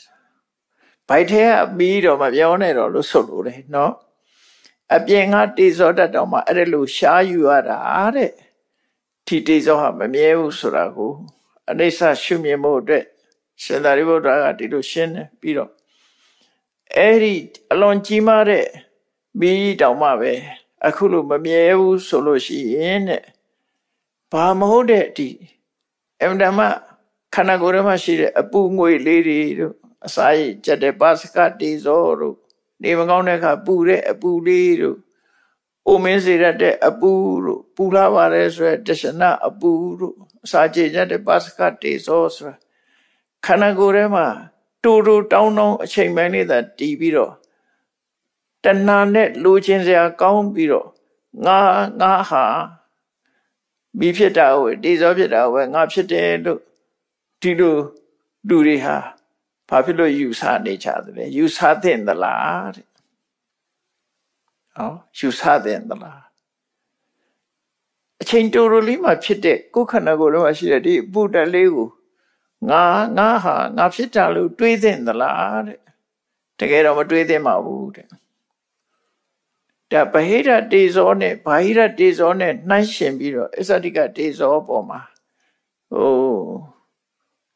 ဘိုက်ထဲကပြီးတော့မပြောနဲ့တော့လို့ဆိုလို့တယ်နော်အပြင်ကတေဇောတတ်တော့မှအဲ့ဒါလို့ရှားယူရတာတဲ့ဒီတေဇောဟာမမြဲဘူးဆိုတာကိုအနိစ္စရှုမြင်မှုအတွက်ရှင်သာရိပုတ္တရာကဒီလိုရှင်းတယ်ပြီးတော့အဲ့ဒီအလွန်ကြီးမားတဲ့မိတောင်မှပဲ အခုလိုမမြဲဘူးဆိုလို့ရှိရင်တဲ့ဘာမဟုတ်တဲ့ဒီအမှန်တမ်းခန္ဓာကိုယ်ထဲမှာရှိတဲ့အပူငွေလေးတွေတို့အစာရည်ကြက်တဲ့ပါစကတေဇောတို့နေမကောင်းတဲ့အခါပူတဲ့အပူလေးတို့အိုမင်းစေရတဲ့အပူတို့ပူလာပါတယ်ဆိုရတရှနာအပူတို့အစာကြေကြတဲ့ပါစကတေဇောဆိုတာခန္ဓာကိုယ်ထဲမှာတူတူတောင်းတောင်းအချိန်ပိုင်းလေးသာတီးပြီးတော့ တဏှာနဲ့လိုချင်စရာကောင်းပြီးတော့ငါငါဟာမိဖြစ်တာဝေတေဇောဖြစ်တာဝေငါဖြစ်တယ်လို့ဒီလိုလူတွေဟာဘာဖြစ်လို့ယူဆနေကြသလဲယူဆသင့်သလားတဲ့ဟောယူဆသင့်သလားအချိန်တူတူလေးမှဖြစ်တဲ့ကိုယ်ခန္ဓာကိုယ်လုံးမှာရှိတဲ့ဒီပုဒ်တလေးကိုငါငါဟာငါဖြစ်တာလို့တွေးသင့်သလားတဲ့တကယ်တော့မတွေးသင့်ပါဘူးတဲ့ ဒါဗဟိရတေဇောနဲ့ဘာဟိရတေဇောနဲ့နှိုင်းရှင်ပြီးတော့အစ္ဆတိကတေဇောပေါ်မှာဟို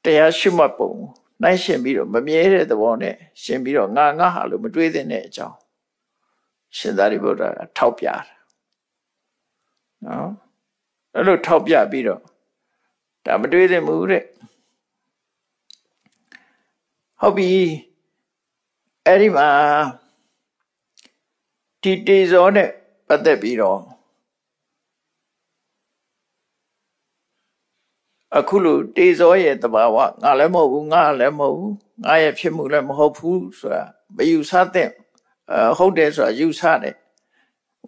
တရားရှိမှတ်ပုံနှိုင်းရှင်ပြီးတော့မမြဲတဲ့သဘောနဲ့ရှင်ပြီးတော့ငါငါဟာလို့မတွေးတဲ့အကြောင်းရှင်သာရိပုတ္တရာထောက်ပြတာနော်အဲ့လိုထောက်ပြပြီးတော့ဒါမတွေးသင့်ဘူးတဲ့ဟုတ်ပြီအဲ့ဒီမှာ ဒီတေဇောနဲ့ပတ်သက်ပြီးတော့အခုလိုတေဇောရဲ့တဘာဝငါလည်းမဟုတ်ဘူးငါလည်းမဟုတ်ဘူးငါရဲ့ဖြစ်မှုလည်းမဟုတ်ဘူးဆိုတာမယူဆတဲ့အဟုတ်တယ်ဆိုတာယူဆတယ်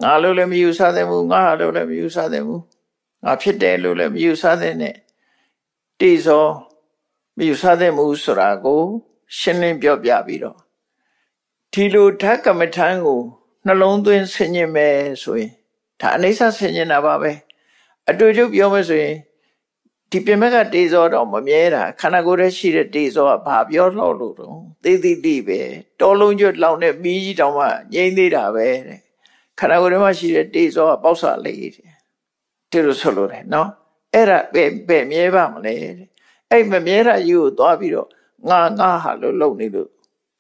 ငါလို့လည်းမယူဆသင့်ဘူးငါလို့လည်းမယူဆသင့်ဘူးငါဖြစ်တယ်လို့လည်းမယူဆသင့်နဲ့တေဇောမယူဆသင့်ဘူးဆိုတာကို ရှင်းလင်းပြောပြပြီးတော့ဒီလိုဓကမထမ်းကို နှလုံးသွင်းဆင်ញင်မယ်ဆိုရင်ဒါအိဋ္ဌဆင်ញင်တာပါပဲအတူတူပြောမယ်ဆိုရင်ဒီပြင်ဘက်ကတေဇောတော့မမြဲတာခန္ဓာကိုယ်ထဲရှိတဲ့တေဇောကဘာပြောလို့လို့တော့သိသိသိပဲတော်လုံးကျွတ်လောင်တဲ့မီးကြီးတောင်မှငြိမ့်သေးတာပဲတဲ့ခန္ဓာကိုယ်ထဲမှာရှိတဲ့တေဇောကပေါက်စာလေးတဲ့ဒီလိုဆိုလို့တယ်နော်အဲ့ဒါပဲပဲမြဲပါမလဲတဲ့အဲ့မမြဲတာကြီးကိုသွားပြီးတော့ငါငါဟာလို့လုံနေလို့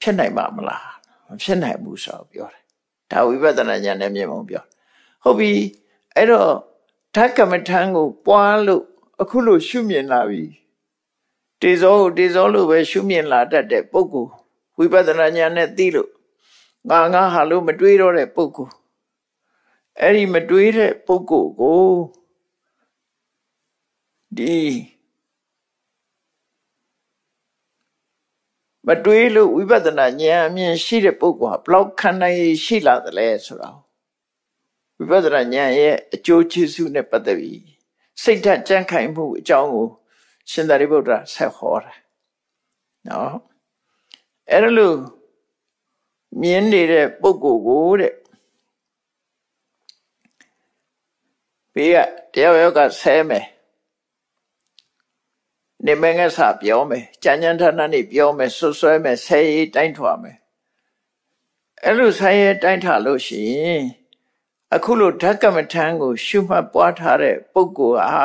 ဖြစ်နိုင်ပါမလားမဖြစ်နိုင်ဘူးဆိုတော့ပြောတယ် ဒါဝိပဿနာဉာဏ်နဲ့မြင်ပုံပြောဟုတ်ပြီအဲ့တော့ဓကမထံကိုပွားလို့အခုလို့ရှုမြင်လာပြီတေဇောကိုတေဇောလို့ပဲရှုမြင်လာတတ်တဲ့ပုဂ္ဂိုလ်ဝိပဿနာဉာဏ်နဲ့သိလို့ငါငါဟာလို့မတွေးတော့တဲ့ပုဂ္ဂိုလ်အဲ့ဒီမတွေးတဲ့ပုဂ္ဂိုလ်ကိုဒီ မတွေးလို့ဝိပဿနာဉာဏ်အမြင်ရှိတဲ့ပုဂ္ဂိုလ်ဟာဘလောက်ခံနိုင်ရှိလာသလဲဆိုတာဝိပဿနာဉာဏ်ရဲ့အကျိုးကျေးဇူးနဲ့ပတ်သက်ပြီးစိတ်ဓာတ်ကြံ့ခိုင်မှုအကြောင်းကိုရှင်သာရိပုတ္တရာဆက်ဟောတာနော်အဲ့ဒါလို့မြင်နေတဲ့ပုဂ္ဂိုလ်ကိုတဲ့ဘေးကတယောက်ယောက်ကဆဲမယ် နေမငါစပြောမယ်ကြံကြံထထနေပြောမယ်ဆွဆွဲမယ်ဆဲရေးတိုင်းထွာမယ်အဲ့လိုဆဲရေးတိုင်းထွာလို့ရှိရင်အခုလိုဓကမထံကို ရှုမှတ်ပွားထားတဲ့ပုဂ္ဂိုလ်ဟာ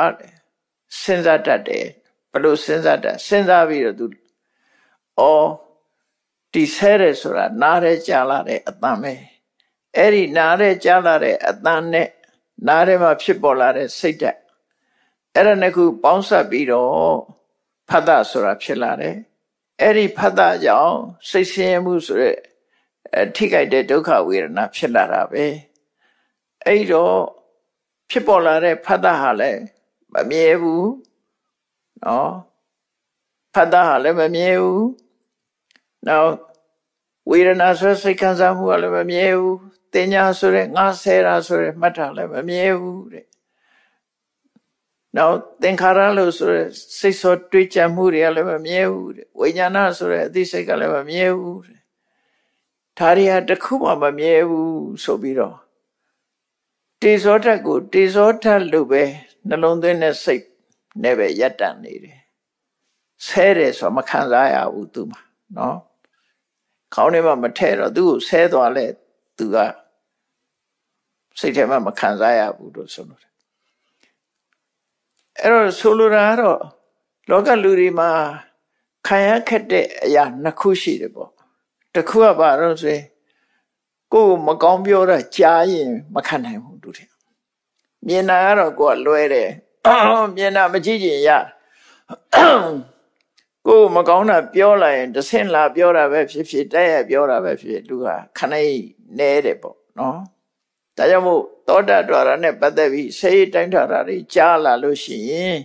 စဉ်းစားတတ်တယ်ဘလို့စဉ်းစားတတ်စဉ်းစားပြီးတော့သူဩဒီဆဲတယ်ဆိုတာနားရဲကြာလာတဲ့အတန်ပဲအဲ့ဒီနားရဲကြာလာတဲ့အတန်နဲ့နားရဲမှာဖြစ်ပေါ်လာတဲ့စိတ်ဓာတ်အဲ့ဒါနှစ်ခုပေါင်းစပ်ပြီးတော့ ဖတ်တာဆိုတာဖြစ်လာတယ်အဲ့ဒီဖတ်တာကြောင့်စိတ်ဆင်းရဲမှုဆိုရက်ထိခိုက်တဲ့ဒုက္ခဝေဒနာဖြစ်လာတာပဲအဲ့တော့ဖြစ်ပေါ်လာတဲ့ဖတ်တာဟာလည်းမမြဲဘူးနော်ဖတ်တာဟာလည်းမမြဲဘူးနောက်ဝေဒနာဆိုစိတ်ခံစားမှုကလည်းမမြဲဘူးတင်ညာဆိုတဲ့ငါဆဲတာဆိုတဲ့မှတ်တာလည်းမမြဲဘူးတဲ့ နောက်သင်္ခါရလို့ဆိုတဲ့စိတ်ဆောတွေးကြံမှုတွေကလည်းမမြဲဘူးတဲ့ဝိညာဏဆိုတဲ့အသိစိတ်ကလည်းမမြဲဘူးတဲ့ဒါတွေဟာတစ်ခုမှမမြဲဘူးဆိုပြီးတော့တေဇောဓာတ်ကိုတေဇောဓာတ်လို့ပဲနှလုံးသွင်းတဲ့စိတ်နဲ့ပဲယက်တန်နေတယ်ဆဲတယ်ဆိုမခံစားရဘူးသူမှာနော်ခေါင်းထဲမှာမထဲတော့သူ့ကိုဆဲသွားလဲသူကစိတ်ထဲမှာမခံစားရဘူးလို့ဆိုလို့ အဲ့တော့ဆိုလိုတာကတော့လောကလူတွေမှာခံရခက်တဲ့အရာနှစ်ခုရှိတယ်ပေါ့တစ်ခုကဘာလို့ဆိုရင်ကိုယ်မကောင်းပြောတာကြားရင်မခံနိုင်ဘူးသူတဲ့မြင်တာကတော့ကိုယ်ကလွဲတယ်မြင်တာမကြည့်ချင်ရကိုယ်မကောင်းတာပြောလိုက်ရင်တဆင့်လာပြောတာပဲဖြစ်ဖြစ်တဲ့ရပြောတာပဲဖြစ်သူကခဏိနဲတယ်ပေါ့နော်ဒါကြောင့်မို့ သောတာဒွါရနဲ့ပတ်သက်ပြီးဆေးတိုင်းထာတာတွေကြားလာလို့ရှိရင်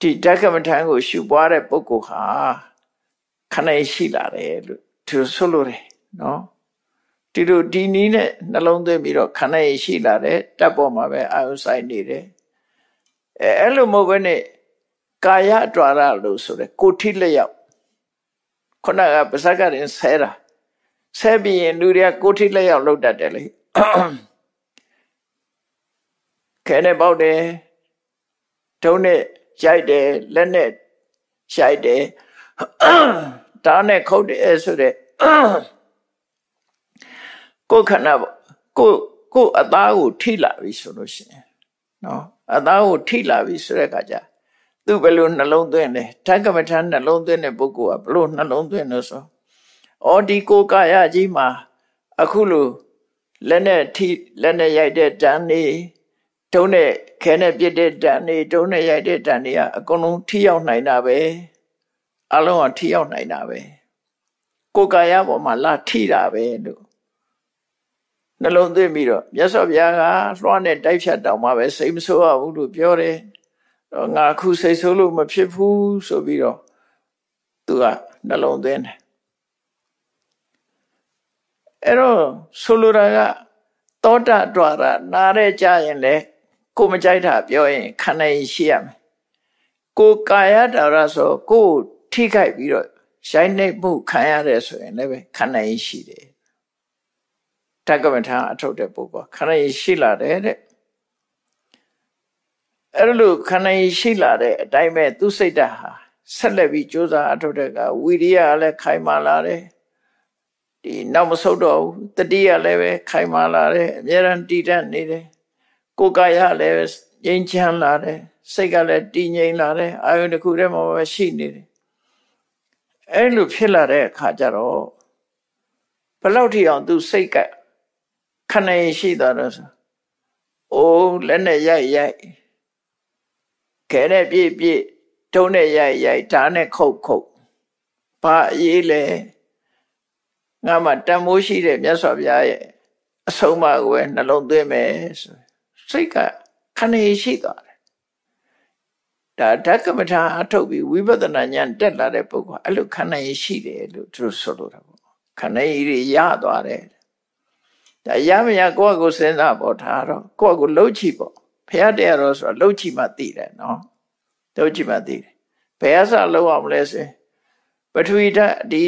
ဒီဓကမထံကို ရှုပွားတဲ့ပုဂ္ဂိုလ်ဟာခဏိရှိလာတယ်လို့သူဆိုလို့တယ်နော်ဒီလိုဒီနီးနဲ့နှလုံးသွင်းပြီးတော့ခဏိရှိလာတယ်တပ်ပေါ်မှာပဲအာယုဆိုင်နေတယ်အဲအဲ့လိုမဟုတ်ဘဲနဲ့ကာယဒွါရလို့ဆိုတဲ့ကိုထိလျောက်ခုနကပါဇက်ကရင်ဆဲတာဆဲပြီးရင်လူတွေကကိုထိလျောက်လောက်တတ်တယ်လေ ခဲနဲ့ပေါက်တယ်ဒုံးနဲ့ရိုက်တယ်လက်နဲ့ရိုက်တယ်ဓာတ်နဲ့ခုတ်တယ်ဆိုတဲ့ကိုယ်ခဏပေါ့ကိုကိုအသားကိုထိလာပြီဆိုလို့ရှိရင်နော်အသားကိုထိလာပြီဆိုတဲ့အခါကျသူဘယ်လိုနှလုံးသွင်းလဲဓကမထနှလုံးသွင်းတဲ့ပုဂ္ဂိုလ်ကဘယ်လိုနှလုံးသွင်းလို့ဆိုဩဒီကိုကာယကြီးမှာအခုလိုလက်နဲ့ထိလက်နဲ့ရိုက်တဲ့တန်နေ တုံးနဲ့ခဲနဲ့ပြစ်တဲ့တန်နေတုံးနဲ့ရိုက်တဲ့တန်နေကအကုန်လုံးထိရောက်နိုင်တာပဲအလုံးကထိရောက်နိုင်တာပဲကိုယ်ကာယပေါ်မှာလာထိတာပဲလို့နှလုံးသွင်းပြီးတော့မြတ်စွာဘုရားကလွှမ်းနဲ့တိုက်ဖြတ်တောင်မှပဲစိတ်မဆိုးရဘူးလို့ပြောတယ်တော့ငါခုစိတ်ဆိုးလို့မဖြစ်ဘူးဆိုပြီးတော့သူကနှလုံးသွင်းတယ်အဲ့တော့ဆိုလိုတာကသောတာဒွါရနားရဲကြရင်လေ ကိုမကြိုက်တာပြောရင်ခန္ဓာရင်ရှိရမယ်ကိုကာယဒါရဆိုကိုထိခိုက်ပြီးတော့ရှိုင်းနေမှုခံရတယ်ဆိုရင်လည်းပဲခန္ဓာရင်ရှိတယ်တက္ကမထာအထုတ်တဲ့ပုဂ္ဂိုလ်ခန္ဓာရင်ရှိလာတယ်တဲ့အဲ့လိုခန္ဓာရင်ရှိလာတဲ့အတိုင်းပဲသူစိတ်ဓာတ်ဟာဆက်လက်ပြီးကြိုးစားအထုတ်တဲ့ကဝီရိယလည်းခိုင်မာလာတယ်ဒီနောက်မဆုတ်တော့ဘူးတတိယလည်းပဲခိုင်မာလာတယ်အများရန်တည်တတ်နေတယ် ကိုယ်ကာယလည်းငြိမ်းချမ်းလာတယ်စိတ်ကလည်းတည်ငြိမ်လာတယ်အာယုန်တစ်ခုတည်းမှာပဲရှိနေတယ်အဲ့လိုဖြစ်လာတဲ့အခါကျတော့ဘလောက်ထိအောင်သူစိတ်ကခဏရင်ရှိသွားတော့ဆိုအိုးလက်နဲ့ရိုက်ရိုက်ခဲနဲ့ပြည့်ပြည့်တုံးနဲ့ရိုက်ရိုက်ဓာတ်နဲ့ခုတ်ခုတ်ဘာအေးလဲငါမှတန်မိုးရှိတဲ့မြတ်စွာဘုရားရဲ့အဆုံးအမကိုပဲနှလုံးသွင်းမယ်ဆို စိတ်ကခဏရှိသွားတယ်ဒါဓကမထာအထုတ်ပြီးဝိပဿနာဉာဏ်တက်လာတဲ့ပုဂ္ဂိုလ်အဲ့လိုခဏရှိတယ်လို့သူတို့ဆိုလိုတာပေါ့ခဏကြီးရသွားတယ်ဒါရမရကိုယ့်ကိုစဉ်းစားပေါ့ဒါတော့ကိုယ့်ကိုလှုပ်ချီပေါ့ဖះတရားတော်ဆိုတော့လှုပ်ချီမှသိတယ်နော်လှုပ်ချီမှသိတယ်ဘယ်အစလှုပ်အောင်လဲဆိုရင်ပထဝီဓာတ်ဒီ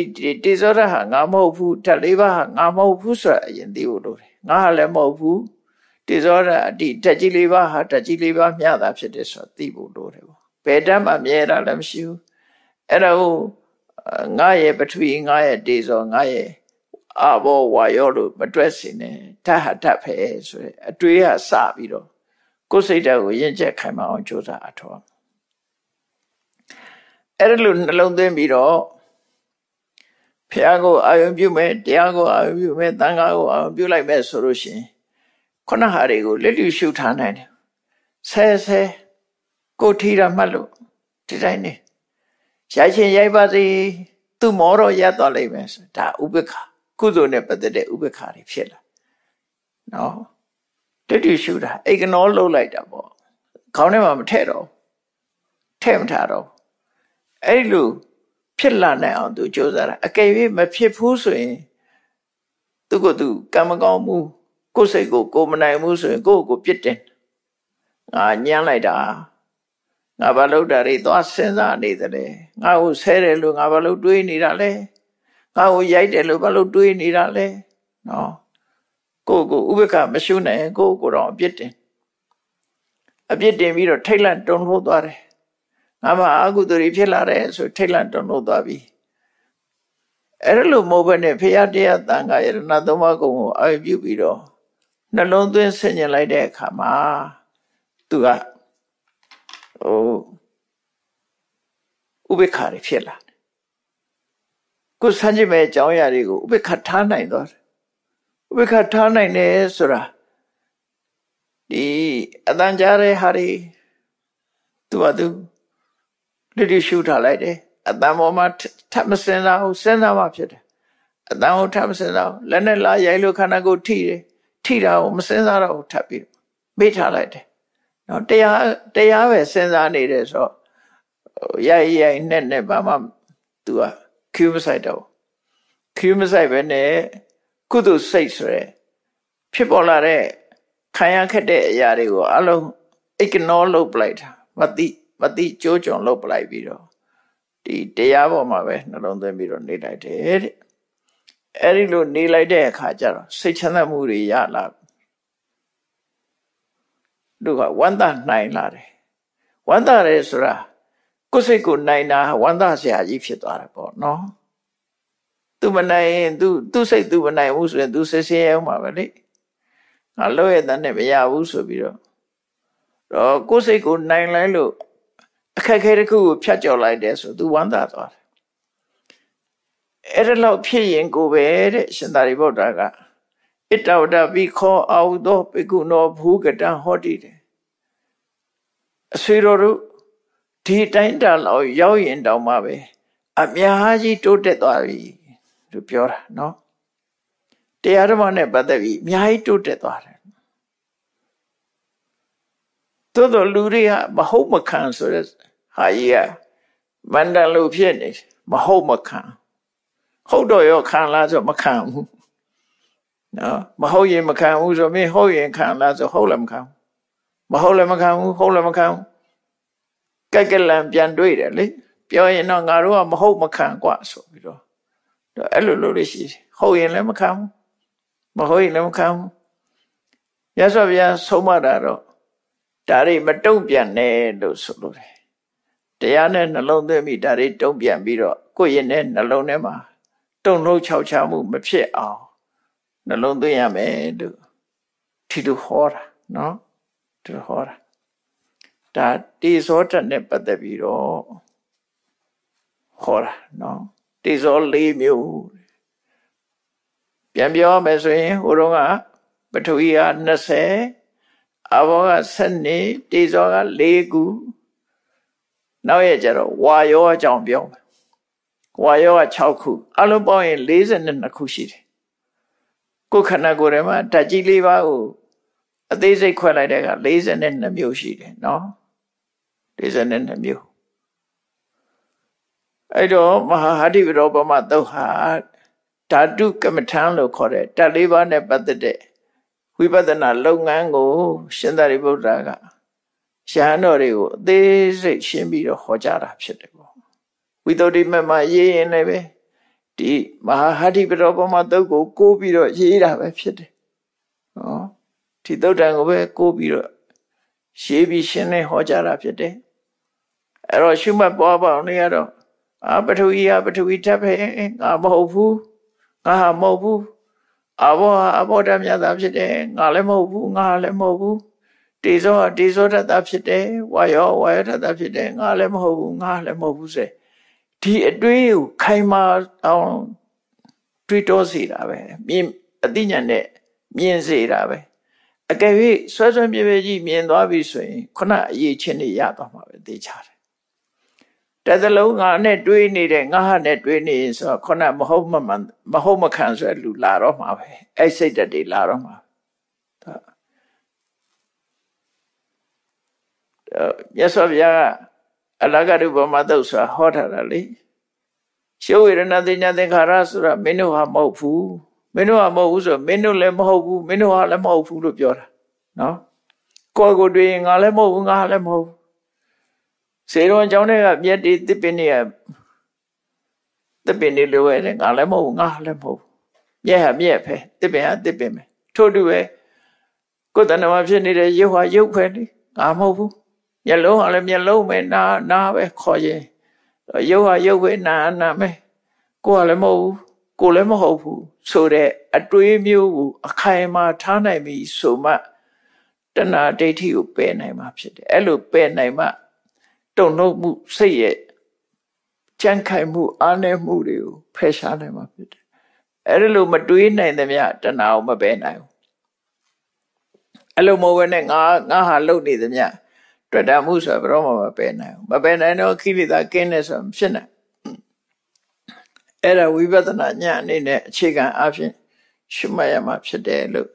တေဇောဓာတ်ဟာငါမဟုတ်ဘူးဓာတ်လေးပါးဟာငါမဟုတ်ဘူးဆိုတာအရင်သိဖို့လိုတယ်ငါဟာလည်းမဟုတ်ဘူး တေဇောဓာတ်ဒီဓာတ်ကြီးလေးပါးဟာဓာတ်ကြီးလေးပါးမျှတာဖြစ်တယ်ဆိုတာသိဖို့လိုတယ်ပေါ့ဘယ်ဓာတ်မှမြဲတာလည်းမရှိဘူးအဲ့ဒါကိုငါရဲ့ပထဝီငါရဲ့တေဇောငါရဲ့အဘောဝါယောလို့မတွက်စင်နဲ့ဓာတ်ဟာဓာတ်ပဲဆိုတဲ့အတွေးကစပြီးတော့ကိုယ်စိတ်ဓာတ်ကိုရင်ကျက်ခိုင်မအောင်ကြိုးစားအထောက်အဲ့ဒါလို့နှလုံးသွင်းပြီးတော့ဖះကိုအာယုံပြုမယ်တရားကိုအာယုံပြုမယ်တန်ခါကိုအာယုံပြုလိုက်မယ်ဆိုလို့ရှိရင် ခုနဟာတွေကိုလက်လျူရှုထားနိုင်တယ်ဆဲဆဲကိုထီတာမှတ်လို့ဒီတိုင်းနေရိုက်ချင်းရိုက်ပါစေသူမောတော့ရသွားလိမ့်မယ်ဒါဥပ္ပခါကုသိုလ်နဲ့ပတ်သက်တဲ့ဥပ္ပခါတွေဖြစ်လာနော်ဒိဋ္ဌိရှုတာအိကနောလှုပ်လိုက်တာပေါ့ခေါင်းထဲမှာမထည့်တော့ထည့်မထားတော့အဲ့လိုဖြစ်လာနိုင်အောင်သူကြိုးစားတာအကယ်၍မဖြစ်ဘူးဆိုရင်သူကသူကံမကောင်းမှု ကိုယ်စိတ်ကိုကိုမနိုင်ဘူးဆိုရင်ကိုယ့်ကိုပြစ်တင်ငါညှမ်းလိုက်တာငါဘာလို့တာတွေသွားစဉ်းစားနေတယ်ငါ့ကိုဆဲတယ်လို့ငါဘာလို့တွေးနေတာလဲငါ့ကိုရိုက်တယ်လို့ဘာလို့တွေးနေတာလဲနော်ကိုကိုဥပက္ခမရှုနိုင်ကိုကိုတော့အပြစ်တင်အပြစ်တင်ပြီးတော့ထိတ်လန့်တုန်လှုပ်သွားတယ်ငါမှအကုသိုလ်တွေဖြစ်လာတယ်ဆိုထိတ်လန့်တုန်လှုပ်သွားပြီအဲ့လိုမဟုတ်ဘဲနဲ့ဖရာတရားတန်ခါယရဏသုံးပါးကုံကိုအာရုံပြုပြီးတော့ နှလုံးသွင်းဆင်ញင်လိုက်တဲ့အခါမှာသူကဟိုဥပေက္ခတွေဖြစ်လာတယ်ကိုယ်ဆန်းကျင်မဲ့အကြောင်းအရာတွေကိုဥပေက္ခထားနိုင်သွားတယ်ဥပေက္ခထားနိုင်တယ်ဆိုတာဒီအတန်ကြားတဲ့ဟာတွေသူကသူလစ်လျရှုထားလိုက်တယ်အတန်ပေါ်မှာထပ်မစင်စားဘူးစဉ်းစားမှဖြစ်တယ်အတန်ကိုထပ်မစင်စားဘူးလက်နဲ့လာရိုက်လို့ခန္ဓာကိုယ်ထိတယ် ထိတာကိုမစင်စားတော့ထပ်ပြီးမေ့ထားလိုက်တယ်နော်တရားတရားပဲစဉ်းစားနေတယ်ဆိုတော့ရိုက်ရိုက်နဲ့နဲ့ဘာမှ तू က cue မဆိုင်တော့ cue မဆိုင်ပဲနဲ့ကုသိုလ်စိတ်ဆိုရယ်ဖြစ်ပေါ်လာတဲ့ခံရခက်တဲ့အရာတွေကိုအလုံး ignore လုပ်ပလိုက်တာမသိမသိကြိုးကြုံလုပ်ပလိုက်ပြီးတော့ဒီတရားပေါ်မှာပဲနှလုံးသွင်းပြီးတော့နေလိုက်တယ်တဲ့ အဲ့ဒီလိုနေလိုက်တဲ့အခါကျတော့စိတ်ချမ်းသာမှုတွေရလာသူကဝမ်းသာနိုင်လာတယ်ဝမ်းသာတယ်ဆိုတာကိုယ်စိတ်ကိုနိုင်တာဝမ်းသာစရာကြီးဖြစ်သွားတယ်ပေါ့နော်သူမနိုင်ရင်သူသူစိတ်သူမနိုင်ဘူးဆိုရင်သူဆင်းရဲအောင်ပါပဲလေငါလို့ရတဲ့နဲ့မရဘူးဆိုပြီးတော့တော့ကိုယ်စိတ်ကိုနိုင်လိုက်လို့အခက်ခဲတစ်ခုကိုဖြတ်ကျော်လိုက်တယ်ဆိုသူဝမ်းသာသွားတယ် အဲ့ဒါလောက်ဖြစ်ရင်ကိုပဲတဲ့ရှင်သာရိပုတ္တရာကဣတဝတ္တပိခောအာဟုသောပိကုနောဘူကတံဟောတိတယ်အဆွေတော်တို့ဒီတိုင်းတာလောက်ရောက်ရင်တောင်မှပဲအများကြီးတိုးတက်သွားပြီလို့ပြောတာเนาะတရားဓမ္မနဲ့ပတ်သက်ပြီးအများကြီးတိုးတက်သွားတယ်သို့တော်လူတွေကမဟုတ်မခံဆိုတဲ့ဟာကြီးကမန္တလူဖြစ်နေမဟုတ်မခံ ဟုတ်တော့ရောခံလားဆိုမခံဘူးနော်မဟုတ်ရင်မခံဘူးဆိုမင်းဟုတ်ရင်ခံလားဆိုဟုတ်လည်းမခံမဟုတ်လည်းမခံဘူးဟုတ်လည်းမခံကက်ကလန်ပြန်တွေ့တယ်လေပြောရင်တော့ငါတို့ကမဟုတ်မခံกว่าဆိုပြီးတော့အဲ့လိုလိုလေးရှိဟုတ်ရင်လည်းမခံဘူးမဟုတ်ရင်လည်းမခံဘူးရသော်ဗျာဆုံးမတာတော့ဒါတွေမတုံ့ပြန်နဲ့လို့ဆိုလို့တယ်တရားနဲ့နှလုံးသွင်းပြီးဒါတွေတုံ့ပြန်ပြီးတော့ကိုယ့်ရဲ့နဲ့နှလုံးထဲမှာ တုံလို့ခြောက်ချမှုမဖြစ်အောင်နှလုံးသွင်းရမယ်လို့ဒီလိုဟောတာနော်ဒီလိုဟောတာဒါတေဇောတနဲ့ပတ်သက်ပြီးတော့ဟောတာနော်တေဇော၄မျိုးပြန်ပြောမယ်ဆိုရင်ဟိုတော့ကပထဝီက20အဘောက7တေဇောက4ခုနောက်ရကျတော့ဝါယောအကြောင်းပြောမယ် ဝါယောက6ခုအလုံးပေါင်းရင်42ခုရှိတယ်ကိုယ်ခန္ဓာကိုယ်ထဲမှာဓာတ်ကြီး၄ပါးကိုအသေးစိတ်ခွဲလိုက်တဲ့က42မျိုးရှိတယ်နော်42မျိုးအဲ့တော့မဟာဟာတိဝရောပမသုတ်ဟာဓာတုကမ္မထံလို့ခေါ်တဲ့ဓာတ်၄ပါးနဲ့ပတ်သက်တဲ့ဝိပဿနာလုပ်ငန်းကိုရှင်သာရိပုတ္တရာကရဟန်းတော်တွေကိုအသေးစိတ်ရှင်းပြီးတော့ဟောကြားတာဖြစ်တယ်ပေါ့ ဝိသုဒ္ဓိမမရေးရင်လည်းပဲဒီမဟာဟာတိပရောပမသုတ်ကိုကိုးပြီးတော့ရေးတာပဲဖြစ်တယ်ဟောဒီသုတ်တန်ကိုပဲကိုးပြီးတော့ရေးပြီးရှင်းနေဟောကြားတာဖြစ်တယ်အဲ့တော့ရှုမှတ်ပွားပါအောင်နေရတော့အာပထဝီဟာပထဝီထပ်ပဲငါမဟုတ်ဘူးငါဟာမဟုတ်ဘူးအဘောဟာအဘောဓမြတ်သာဖြစ်တယ်ငါလည်းမဟုတ်ဘူးငါလည်းမဟုတ်ဘူးတေဇောတေဇောတတဖြစ်တယ်ဝါယောဝါယောတတဖြစ်တယ်ငါလည်းမဟုတ်ဘူးငါလည်းမဟုတ်ဘူးစေ ဒီအတွေးကိုခိုင်မာအောင်တွေးတောစေတာပဲမြင်အသိဉာဏ်နဲ့မြင်စေတာပဲအကယ်၍ဆွဲဆွဲပြေပြေကြီးမြင်သွားပြီဆိုရင်ခုနအရေးချင်းတွေရသွားမှာပဲသိချတယ်တသလုံးငါနဲ့တွေးနေတဲ့ငါဟာနဲ့တွေးနေရင်ဆိုတော့ခုနမဟုတ်မမှန်မဟုတ်မခံဆိုတဲ့လူလာတော့မှာပဲအဲ့စိတ်တက်တွေလာတော့မှာမြတ်စွာဘုရားက အလကရုပမသုတ်ဆိုတာဟောထားတာလေရှုဝေရဏသိညာသင်္ခါရဆိုတာမင်းတို့ဟာမဟုတ်ဘူးမင်းတို့ဟာမဟုတ်ဘူးဆိုမင်းတို့လည်းမဟုတ်ဘူးမင်းတို့ဟာလည်းမဟုတ်ဘူးလို့ပြောတာနော်ကိုယ်ကိုတွေ့ရင်ငါလည်းမဟုတ်ဘူးငါလည်းမဟုတ်ဘူးစေတော်အကြောင်းတွေကမြတ်တိတစ်ပင်တွေကတစ်ပင်တွေလိုပဲငါလည်းမဟုတ်ဘူးငါလည်းမဟုတ်ဘူးမြက်ဟာမြက်ပဲတစ်ပင်ဟာတစ်ပင်ပဲထို့တူပဲကိုယ်တဏ္ဍာမှာဖြစ်နေတဲ့ရုပ်ဟာရုပ်ပဲလေငါမဟုတ်ဘူး မျက်လုံးဟာလည်းမျက်လုံးပဲနာနာပဲခေါ်ရင်ရုပ်ဟာရုပ်ပဲနာနာပဲကိုယ်ကလည်းမဟုတ်ဘူးကိုယ်လည်းမဟုတ်ဘူးဆိုတဲ့အတွေးမျိုးကိုအခိုင်အမာထားနိုင်ပြီဆိုမှတဏှာဒိဋ္ဌိကိုပယ်နိုင်မှာဖြစ်တယ်အဲ့လိုပယ်နိုင်မှတုံ့နှုတ်မှုစိတ်ရဲ့ကြံ့ခိုင်မှုအားနည်းမှုတွေကိုဖယ်ရှားနိုင်မှာဖြစ်တယ်အဲ့ဒီလိုမတွေးနိုင်သမျှတဏှာကိုမပယ်နိုင်ဘူးအဲ့လိုမဟုတ်ဘဲနဲ့ငါငါဟာလုံနေသမျှ တွေ့တာမှုဆိုဘယ်တော့မှမပယ်နိုင်ဘူးမပယ်နိုင်တော့ခိရိတာကင်းနေဆိုဖြစ်နိုင်အဲ့ဒါဝိပဿနာဉာဏ်အနေနဲ့အခြေခံအဖြစ်ရှုမှတ်ရမှာဖြစ်တယ်လို့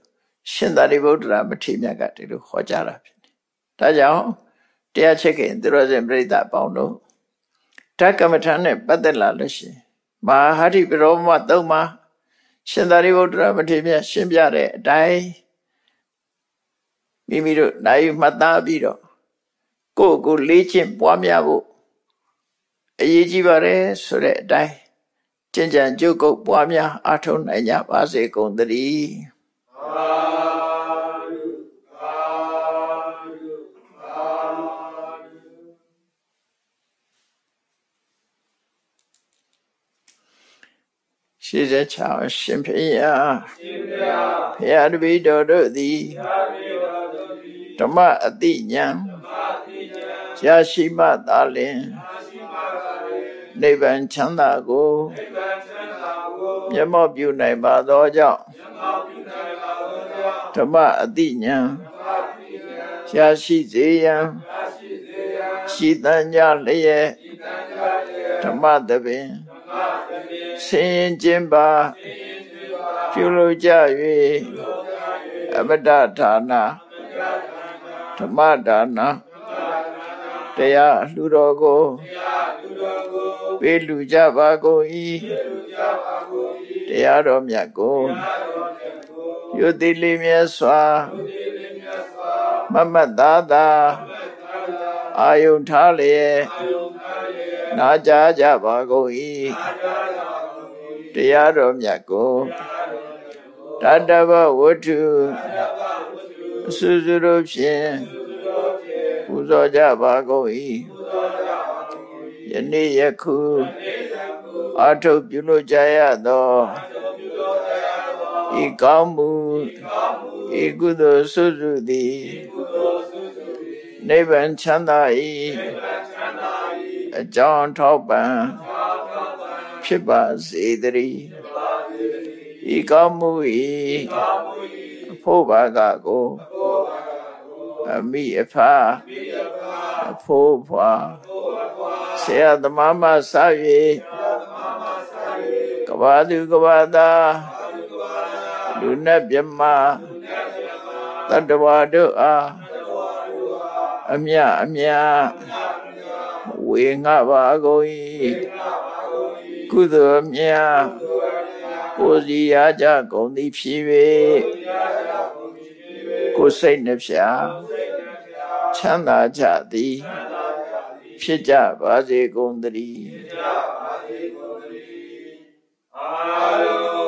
ရှင်သာရိပုတ္တရာမထေရမြတ်ကဒီလိုဟောကြားတာဖြစ်တယ်ဒါကြောင့်တရားချက်ခင်သူတော်စင်ပြိဿအပေါင်းတို့ဓကမ္မထာနဲ့ပတ်သက်လာလို့ရှိရင်မဟာဟတိပရောမသုံးပါရှင်သာရိပုတ္တရာမထေရမြတ်ရှင်းပြတဲ့အတိုင်းမိမိတို့နိုင်မှတ်သားပြီးတော့ ကိုယ့်ကိုလေးချင်းပွားများဖို့အရေးကြီးပါတယ်ဆိုတဲ့အတိုင်းကျင့်ကြံကြုတ်ကုတ်ပွားများအားထုတ်နိုင်ကြပါစေကုန်သတည်းရှိစေချောင်းရှင်ဖေယဖရာတပည့်တော်တို့သည်ဓမ္မအတိညာ ရရှိမှသာလင်နိဗ္ဗာန်ချမ်းသာကိုမျက်မှောက်ပြုနိုင်ပါသောကြောင့်ဓမ္မအတိညာရရှိစေရန်ရှိတန်ကြလျက်ဓမ္မသဘင်ဆင်းရင်ခြင်းပါပြုလို့ကြ၍အမတဌာနဓမ္မဒါန တရားလူတော်ကိုပေးလူကြပါကုန်၏တရားတော်မြတ်ကိုယုတိလေးမြတ်စွာမမတ်သားသာအာယုထားလျက်နာကြားကြပါကုန်၏တရားတော်မြတ်ကိုတတဘဝတ္ထုအစွစွတို့ဖြင့်ပူ ဇော်ကြပါကုန်၏ယနေ့ယခုအာထုတ်ပြုလို့ကြရသောဤကောင်းမှုဤကုသိုလ်စွစွသည်နိဗ္ဗာန်ချမ်းသာ၏အကြောင်းထောက်ပံ့ဖြစ်ပါစေတည်းဤကောင်းမှု၏အဖို့ဘာကကို အမိအဖအဖို့ဖွာဆရာသမားမဆ၍ကဘာသူကဘာသာလူနဲ့မြမတတ္တဝါတို့အားအမြအမြဝေငှပါကုန်၏ကုသိုလ်မြတ်ကိုစီရကြကုန်သည်ဖြစ်၍ ကိုစိတ်နှဖျားချမ်းသာကြသည်ဖြစ်ကြပါစေကုန်သတည်းအာလုံး